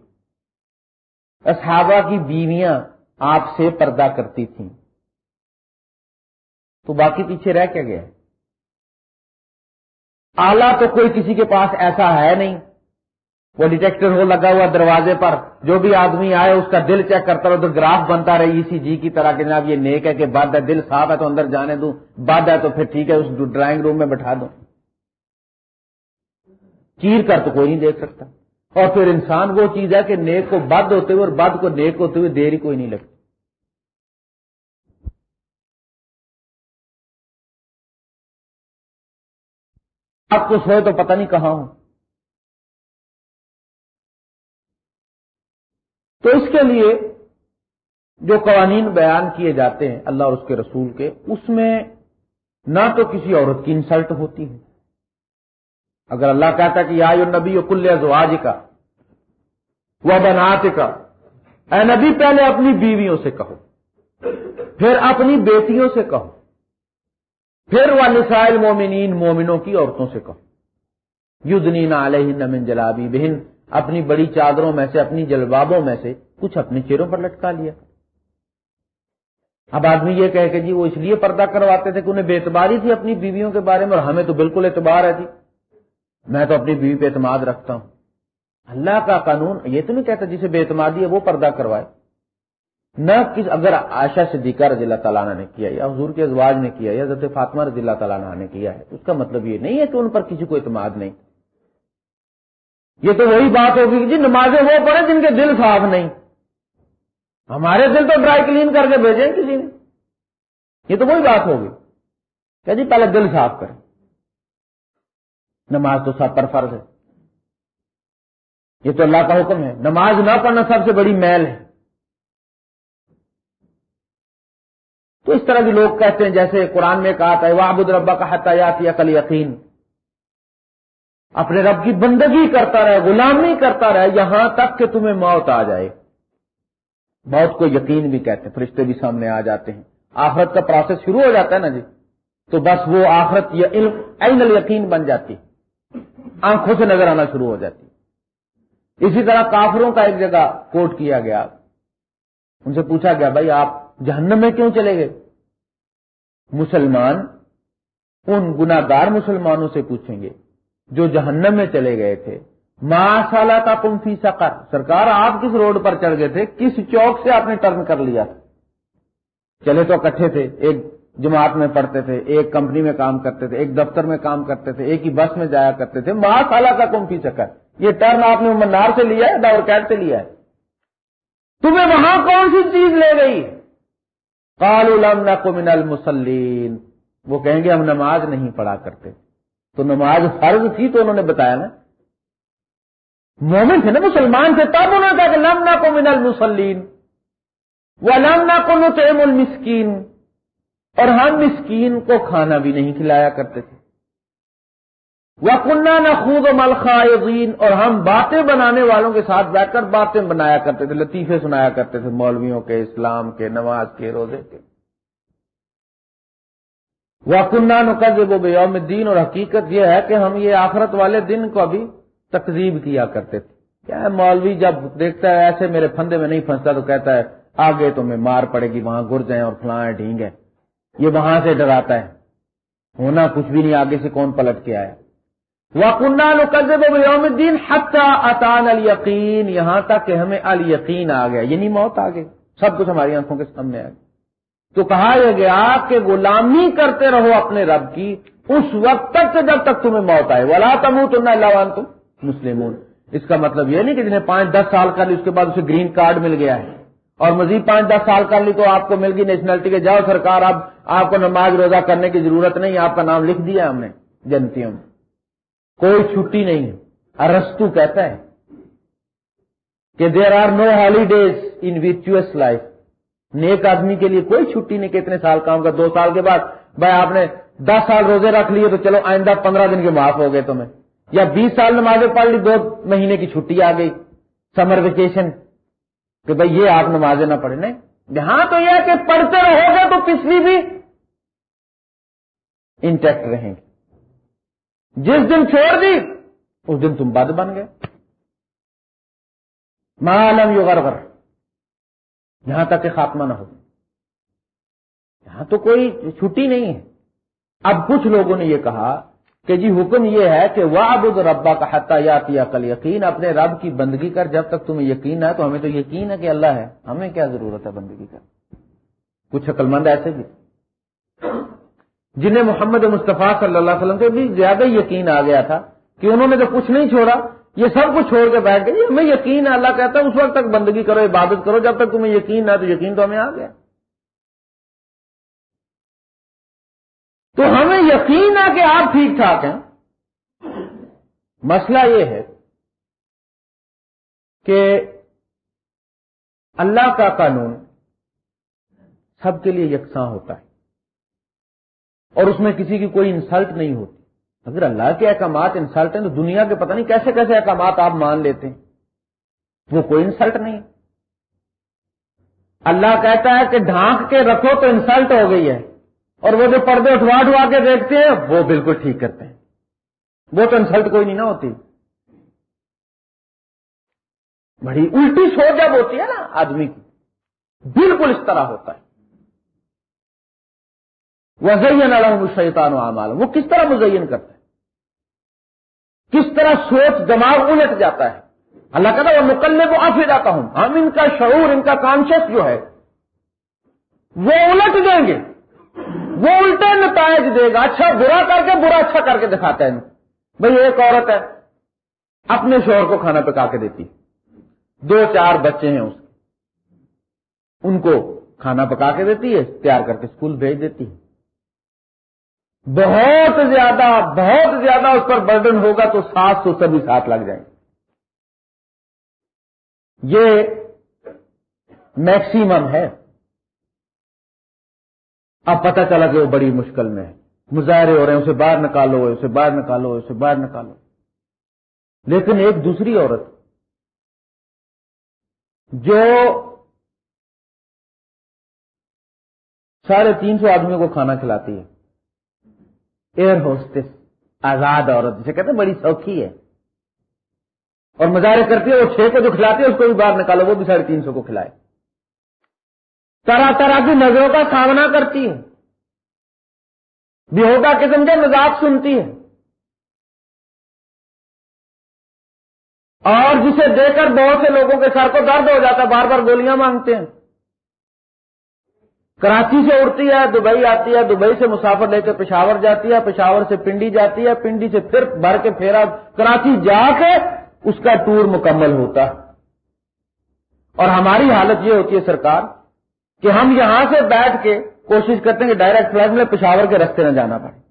Speaker 1: اصحابہ کی بیویاں آپ سے پردہ کرتی تھیں تو باقی پیچھے رہ کیا گیا؟ آلہ تو کوئی کسی کے پاس ایسا ہے نہیں۔ وہ ڈیٹیکٹر ہو، لگا ہوا دروازے پر، جو بھی آدمی آئے، اس کا دل چیک کرتا رہو تو گراف بنتا رہے سی جی کی طرح کہ جناب یہ نیک ہے کہ بد ہے، دل صاف ہے تو اندر جانے دوں، بد ہے تو پھر ٹھیک ہے، اس ڈرائنگ روم میں بٹھا دو چیر کر تو کوئی نہیں دیکھ سکتا۔ اور پھر انسان وہ چیز ہے کہ نیک کو بد ہوتے ہوئے اور بد کو نیک ہوتے ہوئے دیر ہی کوئی نہیں لگتی آپ کو سوئے تو پتہ نہیں کہاں ہوں۔ تو اس کے لیے جو قوانین بیان کیے جاتے ہیں اللہ اور اس کے رسول کے، اس میں نہ تو کسی عورت کی انسلٹ ہوتی ہے۔ اگر اللہ کہتا کہ یا نبی و کل ازواج کا وہ بنات کا اے نبی پہلے اپنی بیویوں سے کہو، پھر اپنی بیٹیوں سے کہو۔ پھر وہ نسائل مومنین مومنوں کی عورتوں سے کہو۔ یدنی علیہ نمن جلابی بہن اپنی بڑی چادروں میں سے، اپنی جلبابوں میں سے کچھ اپنے چہروں پر لٹکا لیا۔ اب آدمی یہ کہے کہ جی وہ اس لیے پردہ کرواتے تھے کہ انہیں بے اعتباری تھی اپنی بیویوں کے بارے میں اور ہمیں تو بالکل اعتبار ہے جی۔ میں تو اپنی بیوی پہ اعتماد رکھتا ہوں۔ اللہ کا قانون یہ تو نہیں کہتا جسے بے اعتمادی ہے وہ پردہ کروائے۔ نہ کس اگر آشا صدیقہ رضی اللہ تعالیٰ نے کیا یا حضور کے ازواج نے کیا یا حضرت فاطمہ رضی اللہ تعالیٰ نے کیا ہے، اس کا مطلب یہ نہیں ہے کہ ان پر کسی کو اعتماد نہیں۔ یہ تو وہی بات ہوگی کہ جی نمازیں وہ پڑھے جن کے دل صاف نہیں۔ ہمارے دل تو ڈرائی کلین کر کے بھیجیں کسی نے۔ یہ تو وہی بات ہوگی۔ کہ جی پہلے دل صاف کریں۔ نماز تو سب پر فرض ہے۔ یہ تو اللہ کا حکم ہے۔ نماز نہ پڑھنا سب سے بڑی میل ہے۔ تو اس طرح بھی لوگ کہتے ہیں جیسے قرآن میں کہا تھا وابد ربا کا حتیات یا کل یقین اپنے رب کی بندگی کرتا رہے، غلامی کرتا رہے، یہاں تک کہ تمہیں موت آ جائے۔ موت کو یقین بھی کہتے ہیں، فرشتے بھی سامنے آ جاتے ہیں۔ آخرت کا پروسیس شروع ہو جاتا ہے نا جی۔ تو بس وہ آخرت عین یقین بن جاتی آنکھوں سے نظر آنا شروع ہو جاتی اسی طرح کافروں کا ایک جگہ کوٹ کیا گیا۔ ان سے پوچھا گیا، بھائی آپ جہنم میں کیوں چلے گئے؟ مسلمان، ان گناگار مسلمانوں سے پوچھیں گے جو جہنم میں چلے گئے تھے سالہ کا تم فی سکر سرکار، آپ کس روڈ پر چڑھ گئے تھے؟ کس چوک سے آپ نے ٹرن کر لیا؟ تھا چلے تو اکٹھے تھے، ایک جماعت میں پڑھتے تھے، ایک کمپنی میں کام کرتے تھے، ایک دفتر میں کام کرتے تھے، ایک ہی بس میں جایا کرتے تھے۔ ماں سالہ کا کم فی سکر یہ ٹرن آپ نے منار سے لیا ہے دور کیٹ سے لیا ہے۔ تمہیں وہاں کون سی چیز لے گئی؟ کال علم کو من المسلین وہ کہیں گے ہم نماز نہیں پڑھا کرتے۔ تو نماز فرض تھی تو انہوں نے بتایا نا۔ مومن تھے نا مسلمان تھے، تب انہوں نے کہا کہ لمنا کو من المسلین وہ لمنا کو نتیم المسکین۔ اور ہم مسکین کو کھانا بھی نہیں کھلایا کرتے تھے۔ وہ کنہ نہ خود ملخائین اور ہم باتیں بنانے والوں کے ساتھ بیٹھ کر باتیں بنایا کرتے تھے، لطیفے سنایا کرتے تھے، مولویوں کے، اسلام کے، نماز کے، روزے کے۔ وہ کنہ نقد وہ یوم دین اور حقیقت یہ ہے کہ ہم یہ آخرت والے دن کو ابھی تقزیب کیا کرتے تھے۔ کیا مولوی جب دیکھتا ہے ایسے میرے پھندے میں نہیں پھنستا تو کہتا ہے، آگے تو میں مار پڑے گی، وہاں گر جائیں اور فلاں ڈھینگ ہے یہ وہاں سے ڈراتا ہے۔ ہونا کچھ بھی نہیں، آگے سے کون پلٹ کے آیا؟ وہ کنہ نقد یوم دین حتہ اطان القین یہاں تک کہ ہمیں الیقین آ گیا یعنی موت آ گئی۔ سب کچھ ہماری آنکھوں کے سامنے آ گیا۔ تو کہا یہ گیا کہ غلامی کرتے رہو اپنے رب کی، اس وقت تک جب تک تمہیں موت آئے۔ ولا تم تو نہ اللہ تم مسلم اس کا مطلب یہ نہیں کہ جنہیں پانچ دس سال کر لی، اس کے بعد اسے گرین کارڈ مل گیا ہے۔ اور مزید پانچ دس سال کر لی تو آپ کو مل گئی نیشنلٹی کے۔ جاؤ سرکار، اب آپ کو نماز روزہ کرنے کی ضرورت نہیں، آپ کا نام لکھ دیا ہم نے جنتیوں میں۔ کوئی چھٹی نہیں۔ ارستو کہتا ہے کہ there are no holidays in vicious life نیک آدمی کے لیے کوئی چھٹی نہیں کتنے سال کام کا دو سال کے بعد بھائی آپ نے دس سال روزے رکھ لیے تو چلو آئندہ پندرہ دن کے معاف ہو گئے تمہیں۔ یا بیس سال نمازیں پڑھ لی، دو مہینے کی چھٹی آ گئی۔ سمر ویکیشن کہ بھائی یہ آپ نمازیں نہ پڑھیں۔ نہیں، یہاں تو یہ کہ پڑھتے رہو گے تو پچھلی بھی انٹیکٹ رہیں گے۔ جس دن چھوڑ دی، اس دن تم بد بن گئے۔ معلوم یو غرغر یہاں تک کہ خاتمہ نہ ہو۔ یہاں تو کوئی چھٹی نہیں ہے۔ اب کچھ لوگوں نے یہ کہا کہ جی حکم یہ ہے کہ وہ ابود ربا کا حتہ یا کل یقین اپنے رب کی بندگی کر جب تک تمہیں یقین ہے تو ہمیں تو یقین ہے کہ اللہ ہے۔ ہمیں کیا ضرورت ہے بندگی کر کچھ عقل مند ایسے بھی۔ جنہیں محمد مصطفیٰ صلی اللہ علیہ وسلم سے بھی زیادہ یقین آ گیا تھا کہ انہوں نے تو کچھ نہیں چھوڑا، یہ سب کچھ چھوڑ کے بیٹھ گئے۔ ہمیں یقین ہے، اللہ کہتا ہے اس وقت تک بندگی کرو، عبادت کرو، جب تک تمہیں یقین نہ تو یقین تو ہمیں آ گیا۔ تو ہمیں یقین ہے کہ آپ ٹھیک ٹھاک ہیں۔ مسئلہ یہ ہے کہ اللہ کا قانون سب کے لیے یکساں ہوتا ہے۔ اور اس میں کسی کی کوئی انسلٹ نہیں ہوتی۔ اگر اللہ کے احکامات انسلٹ ہیں تو دنیا کے پتہ نہیں کیسے کیسے احکامات آپ مان لیتے ہیں۔ وہ کوئی انسلٹ نہیں۔ اللہ کہتا ہے کہ ڈھانک کے رکھو تو انسلٹ ہو گئی ہے۔ اور وہ جو پردے اٹھوا اٹھوا کے دیکھتے ہیں، وہ بالکل ٹھیک کرتے ہیں۔ وہ تو انسلٹ کوئی نہیں نہ ہوتی۔ بڑی الٹی سوچ جب ہوتی ہے نا آدمی کی، بالکل اس طرح ہوتا ہے۔ وہ زین شیطان و عمال وہ کس طرح مزین کرتا ہے کس طرح سوچ دماغ الٹ جاتا ہے؟ اللہ کہتا وہ مکلے کو آفے جاتا ہوں ہم ان کا شعور، ان کا کانشیس جو ہے، وہ الٹ دیں گے۔ وہ الٹے نتائج دے گا۔ اچھا برا کر کے برا اچھا کر کے دکھاتا ہے۔ بھئی ایک عورت ہے، اپنے شوہر کو کھانا پکا کے دیتی۔ دو، چار بچے ہیں اس ان کو کھانا پکا کے دیتی ہے، تیار کر کے اسکول بھیج دیتی ہے۔ بہت زیادہ بہت زیادہ اس پر برڈن ہوگا تو سات سو سبھی ساتھ لگ جائیں یہ میکسیمم ہے۔ اب پتہ چلا کہ وہ بڑی مشکل میں ہے۔ مظاہرے ہو رہے ہیں، اسے باہر نکالو، اسے باہر نکالو، اسے باہر نکالو۔ لیکن ایک دوسری عورت جو ساڑھے تین سو آدمیوں کو کھانا کھلاتی ہے۔ ایئر ہوسٹس آزاد عورت، جسے کہتے ہیں، بڑی سوکھی ہے۔ اور مظاہرے کرتی ہے، وہ چھ کو جو کھلاتی ہے، اس کو بھی باہر نکالو، وہ بھی ساڑھے تین سو کو کھلائے۔ طرح طرح کی نظروں کا سامنا کرتی ہے بےحدہ قسم کے مزاق سنتی ہے اور جسے دیکھ کر بہت سے لوگوں کے سر کو درد ہو جاتا ہے، بار بار گولیاں مانگتے ہیں۔ کراچی سے اڑتی ہے، دبئی آتی ہے، دبئی سے مسافر لے کے پشاور جاتی ہے، پشاور سے پنڈی جاتی ہے، پنڈی سے پھر بھر کے پھیرا کراچی جا کے اس کا ٹور مکمل ہوتا ہے۔ اور ہماری حالت یہ ہوتی ہے سرکار کہ ہم یہاں سے بیٹھ کے کوشش کرتے ہیں کہ ڈائریکٹ فلائٹ میں پشاور کے رستے نہ جانا پڑے۔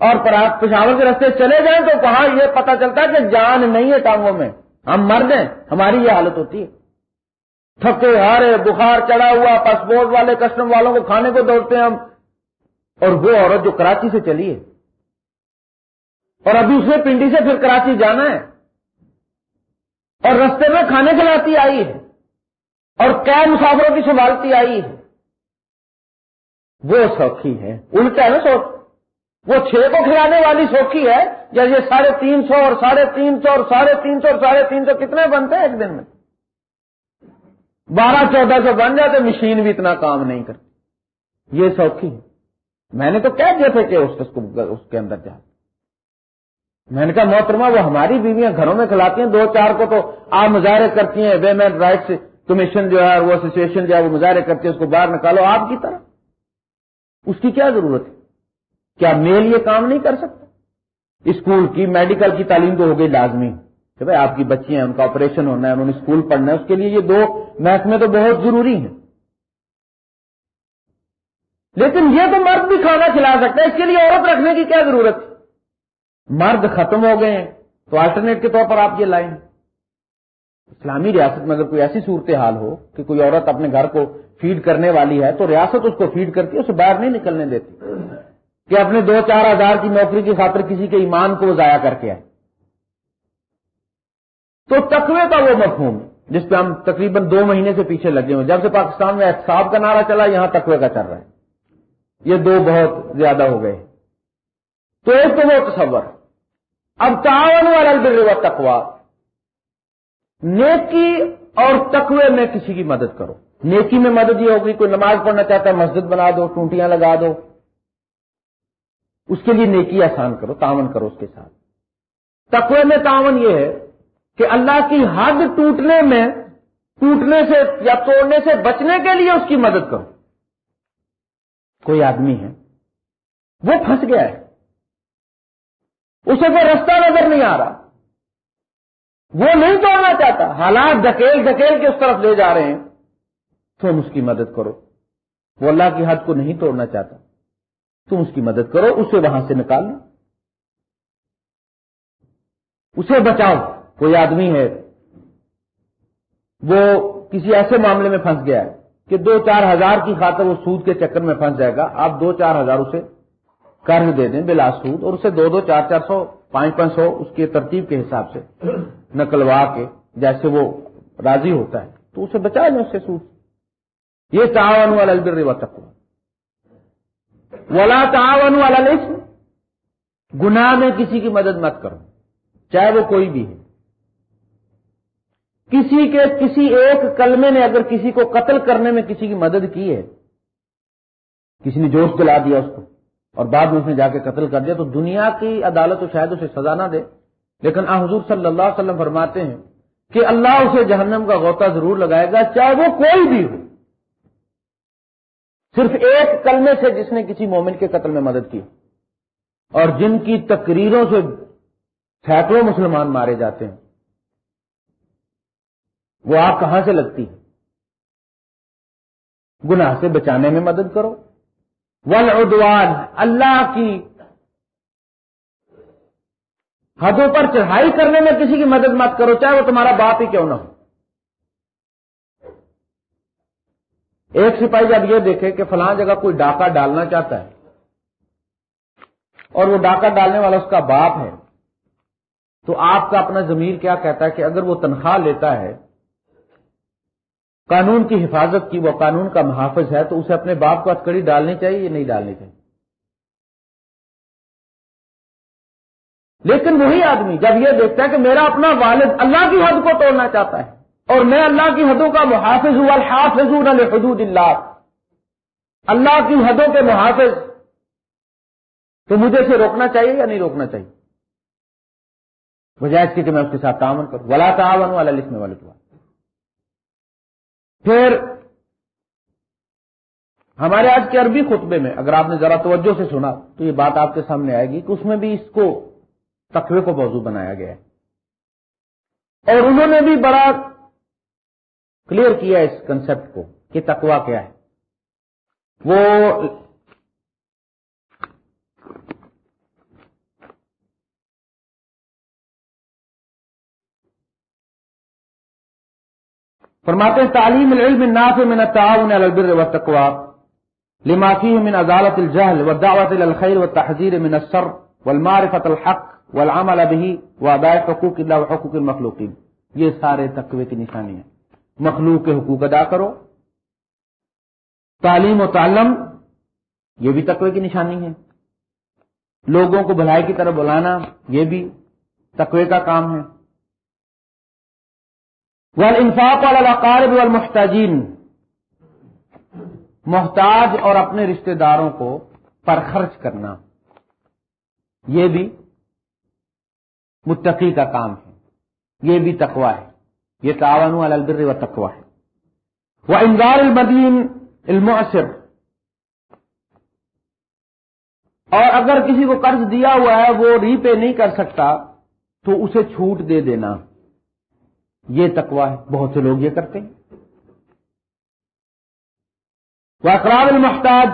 Speaker 1: اور پشاور کے رستے چلے جائیں تو کہاں یہ پتا چلتا ہے کہ جان نہیں ہے ٹانگوں میں۔ ہم مرد ہیں، ہماری یہ حالت ہوتی ہے۔ تھکے ہارے، بخار چڑھا ہوا، پاسپورٹ والے، کسٹم والوں کو کھانے کو دوڑتے ہیں ہم۔ اور وہ عورت جو کراچی سے چلی ہے۔ اور ابھی اسے پنڈی سے پھر کراچی جانا ہے۔ اور رستے میں کھانے کھلاتی آئی ہے۔ اور کیا مسافروں کی سنبھالتی آئی ہے۔ وہ سوکھی ہے۔ الٹا ہے نا سوچ وہ چھ کو کھلانے والی سوکھی ہے۔ یا یہ ساڑھے تین سو اور ساڑھے تین سو اور ساڑھے تین سو اور ساڑھے تین سو کتنے بنتے ہیں ایک دن میں؟ بارہ چودہ سو بن جاتے، مشین بھی اتنا کام نہیں کرتی۔ یہ سوکھی۔ ہے میں نے تو کہہ دیا تھا کہ اس کے اندر جا۔ میں نے کہا، محترمہ، وہ ہماری بیویاں گھروں میں کھلاتی ہیں، دو چار کو تو آپ مظاہرے کرتی ہیں ویمن رائٹس، کمیشن جو ہے، وہ ایسوسیشن جو ہے، وہ مظاہرے کرتی ہے اس کو باہر نکالو، آپ کی طرح۔ اس کی کیا ضرورت ہے؟ کیا میل یہ کام نہیں کر سکتا؟ اسکول کی، میڈیکل کی تعلیم تو ہو گئی لازمی۔ کہ بھائی آپ کی بچی ہیں، ان کا آپریشن ہونا ہے، انہوں نے اسکول پڑھنا ہے، اس کے لیے یہ دو محکمے تو بہت ضروری ہیں۔ لیکن یہ تو مرد بھی کھانا کھلا سکتا ہے، اس کے لیے عورت رکھنے کی کیا ضرورت؟ مرد ختم ہو گئے ہیں۔ تو آلٹرنیٹ کے طور پر آپ یہ لائیں۔ اسلامی ریاست میں اگر کوئی ایسی صورتحال ہو کہ کوئی عورت اپنے گھر کو فیڈ کرنے والی ہے، تو ریاست اس کو فیڈ کرتی ہے، اسے باہر نہیں نکلنے دیتی۔ کہ اپنے دو چار ہزار کی نوکری کی خاطر کسی کے ایمان کو ضائع کر کے آئے۔ تو تقوی کا وہ مفہوم جس پہ ہم تقریباً دو مہینے سے پیچھے لگے ہوئے جب سے پاکستان میں احساب کا نعرہ چلا، یہاں تقوی کا چل رہا ہے۔ یہ دو بہت زیادہ ہو گئے۔ تو ایک تو وہ تصور، اب تعاون والا البر تقوا نیکی اور تقوی میں کسی کی مدد کرو۔ نیکی میں مدد یہ ہوگی، کوئی نماز پڑھنا چاہتا ہے، مسجد بنا دو، ٹونٹیاں لگا دو۔ اس کے لیے نیکی آسان کرو، تعاون کرو اس کے ساتھ۔ تقوی میں تعاون یہ ہے کہ اللہ کی حد ٹوٹنے میں، ٹوٹنے سے یا توڑنے سے بچنے کے لیے اس کی مدد کرو۔ کوئی آدمی ہے، وہ پھنس گیا ہے۔ اسے کوئی رستہ نظر نہیں آ رہا۔ وہ نہیں توڑنا چاہتا۔ حالات ڈکیل ڈکیل کے اس طرف لے جا رہے ہیں۔ تم اس کی مدد کرو۔ وہ اللہ کی حد کو نہیں توڑنا چاہتا۔ تم اس کی مدد کرو، اسے وہاں سے نکال لو۔ اسے بچاؤ۔ کوئی آدمی ہے، وہ کسی ایسے معاملے میں پھنس گیا ہے کہ دو چار ہزار کی خاطر وہ سود کے چکر میں پھنس جائے گا۔ آپ دو چار ہزار اسے قرض دے دیں بلا سود اور اسے دو دو چار چار سو، پانچ پانچ سو اس کی ترتیب کے حساب سے نکلوا کے جیسے وہ راضی ہوتا ہے تو اسے بچا لیں اس سے سود۔ یہ تعاون والا البر و تقوا ولا تعاون والا الاسم۔ گناہ میں کسی کی مدد مت کرو، چاہے وہ کوئی بھی ہے۔ کسی کے کسی ایک کلمے نے اگر کسی کو قتل کرنے میں کسی کی مدد کی ہے، کسی نے جوش دلا دیا اس کو اور بعد میں اس نے جا کے قتل کر دیا، تو دنیا کی عدالت تو شاید اسے سزا نہ دے۔ لیکن آ حضور صلی اللہ علیہ وسلم فرماتے ہیں کہ اللہ اسے جہنم کا غوطہ ضرور لگائے گا، چاہے وہ کوئی بھی ہو۔ صرف ایک کلمے سے جس نے کسی مومن کے قتل میں مدد کی۔ اور جن کی تقریروں سے سینکڑوں مسلمان مارے جاتے ہیں۔ وہ آپ کہاں سے لگتی ہے گناہ سے بچانے میں مدد کرو۔ ول اللہ کی حدوں پر چڑھائی کرنے میں کسی کی مدد مت کرو، چاہے وہ تمہارا باپ ہی کیوں نہ ہو۔ ایک سپاہی جب یہ دیکھے کہ فلاں جگہ کوئی ڈاکہ ڈالنا چاہتا ہے اور وہ ڈاکہ ڈالنے والا اس کا باپ ہے، تو آپ کا اپنا ضمیر کیا کہتا ہے کہ اگر وہ تنخواہ لیتا ہے قانون کی حفاظت کی، وہ قانون کا محافظ ہے تو اسے اپنے باپ کو ہتکڑی ڈالنی چاہیے یا نہیں ڈالنی چاہیے؟ لیکن وہی آدمی جب یہ دیکھتا ہے کہ میرا اپنا والد اللہ کی حد کو توڑنا چاہتا ہے اور میں اللہ کی حدوں کا محافظ ہوں الحافظ حدود اللہ۔ اللہ کی حدوں کے محافظ۔ تو مجھے اسے روکنا چاہیے یا نہیں روکنا چاہیے؟ بجائے اس کی کہ میں اس کے ساتھ تعاون کروں۔ ولا تعاون والا لکھنے والے پھر ہمارے آج کے عربی خطبے میں اگر آپ نے ذرا توجہ سے سنا تو یہ بات آپ کے سامنے آئے گی کہ اس میں بھی اس کو تقوی کو موضوع بنایا گیا ہے۔ اور انہوں نے بھی بڑا کلیئر کیا اس کنسپٹ کو کہ تقوا کیا ہے۔ وہ فرماتے ہیں، تعلیم العلم النافع من التعاون على البر والتقوى لما فيه من ازالة الجهل والدعوة الى الخير والتحذير من الشر والمعرفة الحق والعمل به واداء حقوق الله وحقوق المخلوقين یہ سارے تقوی کی نشانی ہیں۔ مخلوق کے حقوق ادا کرو۔ تعلیم و تعلم، یہ بھی تقوی کی نشانی ہے لوگوں کو بھلائی کی طرف بلانا، یہ بھی تقوی کا کام ہے۔ انصاف والا قارب والمحتاجین محتاج اور اپنے رشتہ داروں کو پر خرچ کرنا۔ یہ بھی متقی کا کام ہے۔ یہ بھی تقوا ہے۔ یہ تعاون البر و تقوا ہے۔ وہ انگار المدین المؤثر اور اگر کسی کو قرض دیا ہوا ہے وہ ری پے نہیں کر سکتا تو اسے چھوٹ دے دینا۔ یہ تقوا ہے، بہت سے لوگ یہ کرتے ہیں۔ وہ اقرار المحتاج،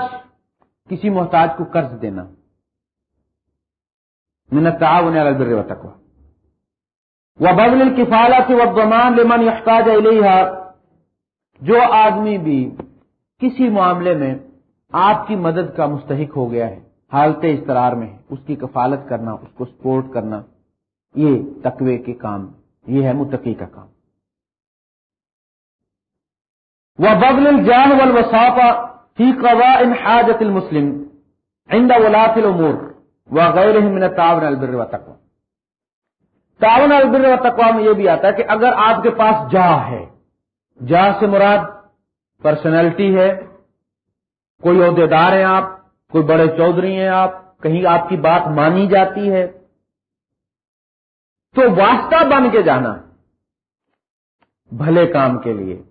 Speaker 1: کسی محتاج کو قرض دینا۔ منت البر و تقوا وہ بدل الکفالت و گمان لمن یحتاج جو آدمی بھی کسی معاملے میں آپ کی مدد کا مستحق ہو گیا ہے، حالت استرار میں اس کی کفالت کرنا، اس کو سپورٹ کرنا، یہ تقوی کے کام۔ یہ ہے متقی کا کام۔ وہ ببل الجان وسافا فی قوا ان حاجت المسلم عند ولاف الامور وغیرہ من تعاون البر و تقوا تعاون البر و تقوا میں یہ بھی آتا ہے کہ اگر آپ کے پاس جا ہے، جا سے مراد پرسنالٹی ہے، کوئی عہدے دار ہیں آپ، کوئی بڑے چودھری ہیں آپ، کہیں آپ کی بات مانی جاتی ہے تو واسطہ بن کے جانا بھلے کام کے لیے۔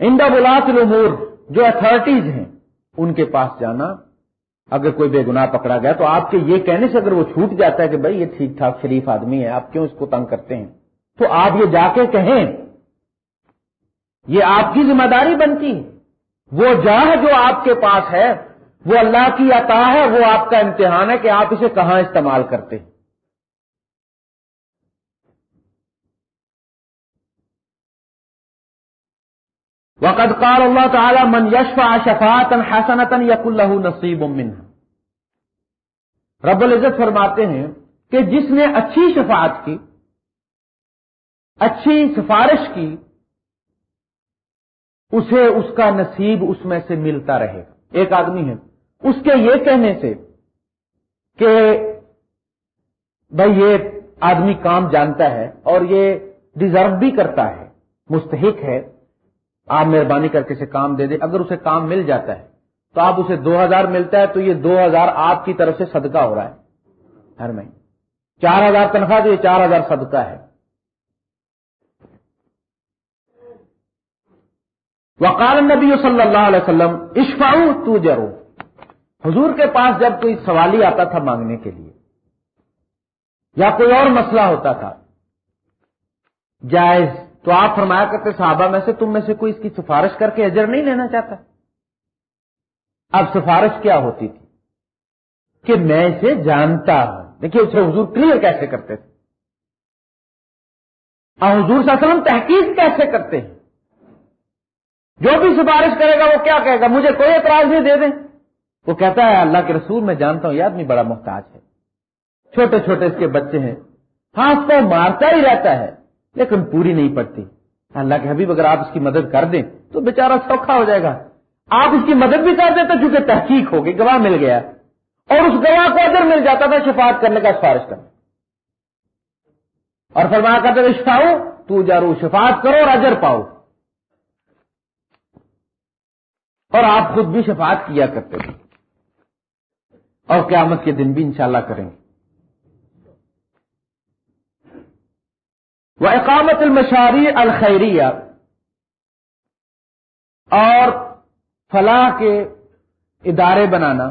Speaker 1: انڈا بلاس الامور جو اتارٹیز ہیں، ان کے پاس جانا۔ اگر کوئی بے گناہ پکڑا گیا تو آپ کے یہ کہنے سے اگر وہ چھوٹ جاتا ہے کہ بھائی یہ ٹھیک ٹھاک شریف آدمی ہے، آپ کیوں اس کو تنگ کرتے ہیں؟ تو آپ یہ جا کے کہیں، یہ آپ کی ذمہ داری بنتی وہ جاہ جو آپ کے پاس ہے، وہ اللہ کی عطا ہے، وہ آپ کا امتحان ہے کہ آپ اسے کہاں استعمال کرتے ہیں۔ وقد قال اللہ تعالی، من یشفا شفاعتا حسنتا یق اللہ نصیب من رب العزت فرماتے ہیں کہ جس نے اچھی شفاعت کی، اچھی سفارش کی، اسے اس کا نصیب اس میں سے ملتا رہے گا۔ ایک آدمی ہے، اس کے یہ کہنے سے کہ بھائی یہ آدمی کام جانتا ہے اور یہ ڈیزرو بھی کرتا ہے، مستحق ہے آپ مہربانی کر کے اسے کام دے دیں۔ اگر اسے کام مل جاتا ہے تو آپ اسے دو ہزار ملتا ہے تو یہ دو ہزار آپ کی طرف سے صدقہ ہو رہا ہے ہر مہینے۔ چار ہزار تنخواہ تو یہ چار ہزار صدقہ ہے۔ وقال نبی صلی اللہ علیہ وسلم اشفاؤ تو جرو حضور کے پاس جب کوئی سوالی آتا تھا مانگنے کے لیے، یا کوئی اور مسئلہ ہوتا تھا، جائز تو آپ فرمایا کرتے صحابہ میں سے تم میں سے کوئی اس کی سفارش کر کے اجر نہیں لینا چاہتا؟ اب سفارش کیا ہوتی تھی؟ کہ میں اسے جانتا ہوں۔ دیکھیے اسے حضور کلیئر کیسے کرتے تھے؟ اور حضور صلی اللہ علیہ وسلم تحقیق کیسے کرتے ہیں؟ جو بھی سفارش کرے گا وہ کیا کہے گا؟ مجھے کوئی اعتراض نہیں دے دیں۔ وہ کہتا ہے، اللہ کے رسول میں جانتا ہوں، یہ آدمی بڑا محتاج ہے۔ چھوٹے چھوٹے اس کے بچے ہیں۔ ہاتھ کو مارتا ہی رہتا ہے۔ لیکن پوری نہیں پڑتی۔ اللہ کے حبیب، اگر آپ اس کی مدد کر دیں تو بیچارہ سوکھا ہو جائے گا۔ آپ اس کی مدد بھی کر دیتے چونکہ تحقیق ہو گئی، گواہ مل گیا۔ اور اس گواہ کو ادھر مل جاتا تھا شفاعت کرنے کا سفارش کرنا اور فرمایا کرتے رشتہ ہو تو جارو، شفاعت کرو اور اجر پاؤ۔ اور آپ خود بھی شفاعت کیا کرتے تھے۔ اور قیامت کے دن بھی انشاءاللہ کریں گے۔ وہ اقامت المشاری الخیریہ اور فلاح کے ادارے بنانا۔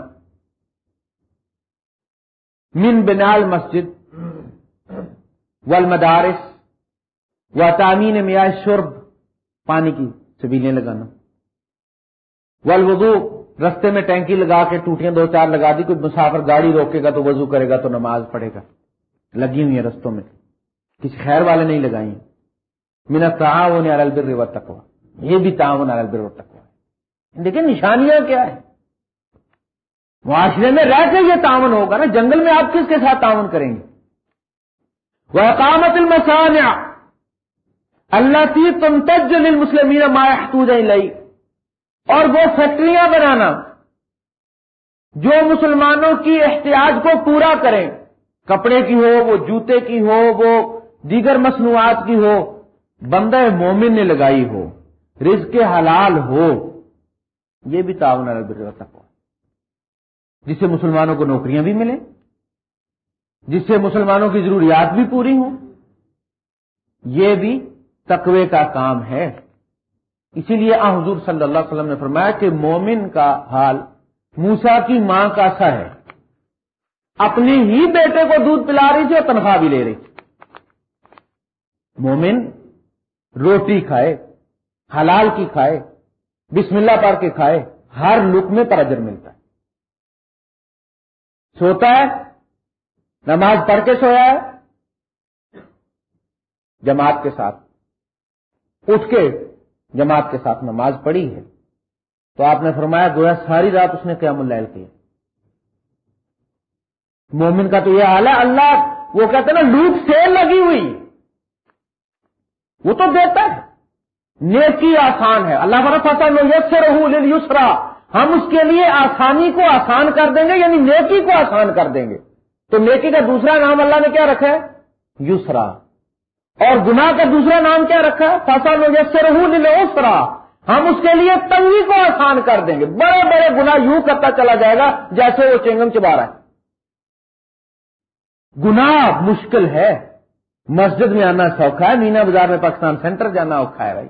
Speaker 1: من بنال مسجد والمدارس و تعمین میاں شرب پانی کی سبیلیں لگانا۔ والوضو رستے میں ٹینکی لگا کے ٹوٹیاں دو چار لگا دی، کوئی مسافر گاڑی روکے گا تو وضو کرے گا تو نماز پڑھے گا۔ لگی ہوئی ہیں رستوں میں۔ کسی خیر والے نہیں لگائی مینا تعاون البر و تکوا یہ بھی تعاون البر و تکوا لیکن نشانیاں کیا ہے معاشرے میں رہ کے یہ تعاون ہوگا نا، جنگل میں آپ کس کے ساتھ تعاون کریں گے؟ وہ اقامت المسانیہ اللہ تی تم تج مسلم ماحتوج لئی اور وہ فیکٹریاں بنانا جو مسلمانوں کی احتیاط کو پورا کریں۔ کپڑے کی ہو، وہ جوتے کی ہو، وہ دیگر مصنوعات کی ہو، بندہ مومن نے لگائی ہو، رزق کے حلال ہو۔ یہ بھی تعاون تک جس سے مسلمانوں کو نوکریاں بھی ملیں، جس سے مسلمانوں کی ضروریات بھی پوری ہوں۔ یہ بھی تقوی کا کام ہے۔ اسی لیے آ حضور صلی اللہ علیہ وسلم نے فرمایا کہ مومن کا حال موسا کی ماں کا سا ہے۔ اپنے ہی بیٹے کو دودھ پلا رہی تھی اور تنخواہ بھی لے رہی تھی۔ مومن روٹی کھائے، حلال کی کھائے، بسم اللہ پڑھ کے کھائے، ہر لکمے پر اجر ملتا ہے۔ سوتا ہے، نماز پڑھ کے سویا ہے، جماعت کے ساتھ، اٹھ کے جماعت کے ساتھ نماز پڑھی ہے۔ تو آپ نے فرمایا، گویا ساری رات اس نے قیام اللیل کی مومن کا تو یہ حال ہے، اللہ وہ کہتے ہیں نا، لوٹ سیل لگی ہوئی۔ وہ تو دیتا ہے۔ نیکی آسان ہے۔ اللہ فصل یس سے رہو یسرا ہم اس کے لیے آسانی کو آسان کر دیں گے یعنی نیکی کو آسان کر دیں گے۔ تو نیکی کا دوسرا نام اللہ نے کیا رکھا ہے؟ یسرا۔ اور گناہ کا دوسرا نام کیا رکھا ہے؟ فصل جیسے اسرا ہم اس کے لیے تنگی کو آسان کر دیں گے۔ بڑے بڑے گنا یوں کرتا چلا جائے گا جیسے وہ چنگم چبا رہا ہے۔ گناہ مشکل ہے۔ مسجد میں آنا سوکھا ہے، مینا بازار میں پاکستان سینٹر جانا اوکھا ہے بھائی۔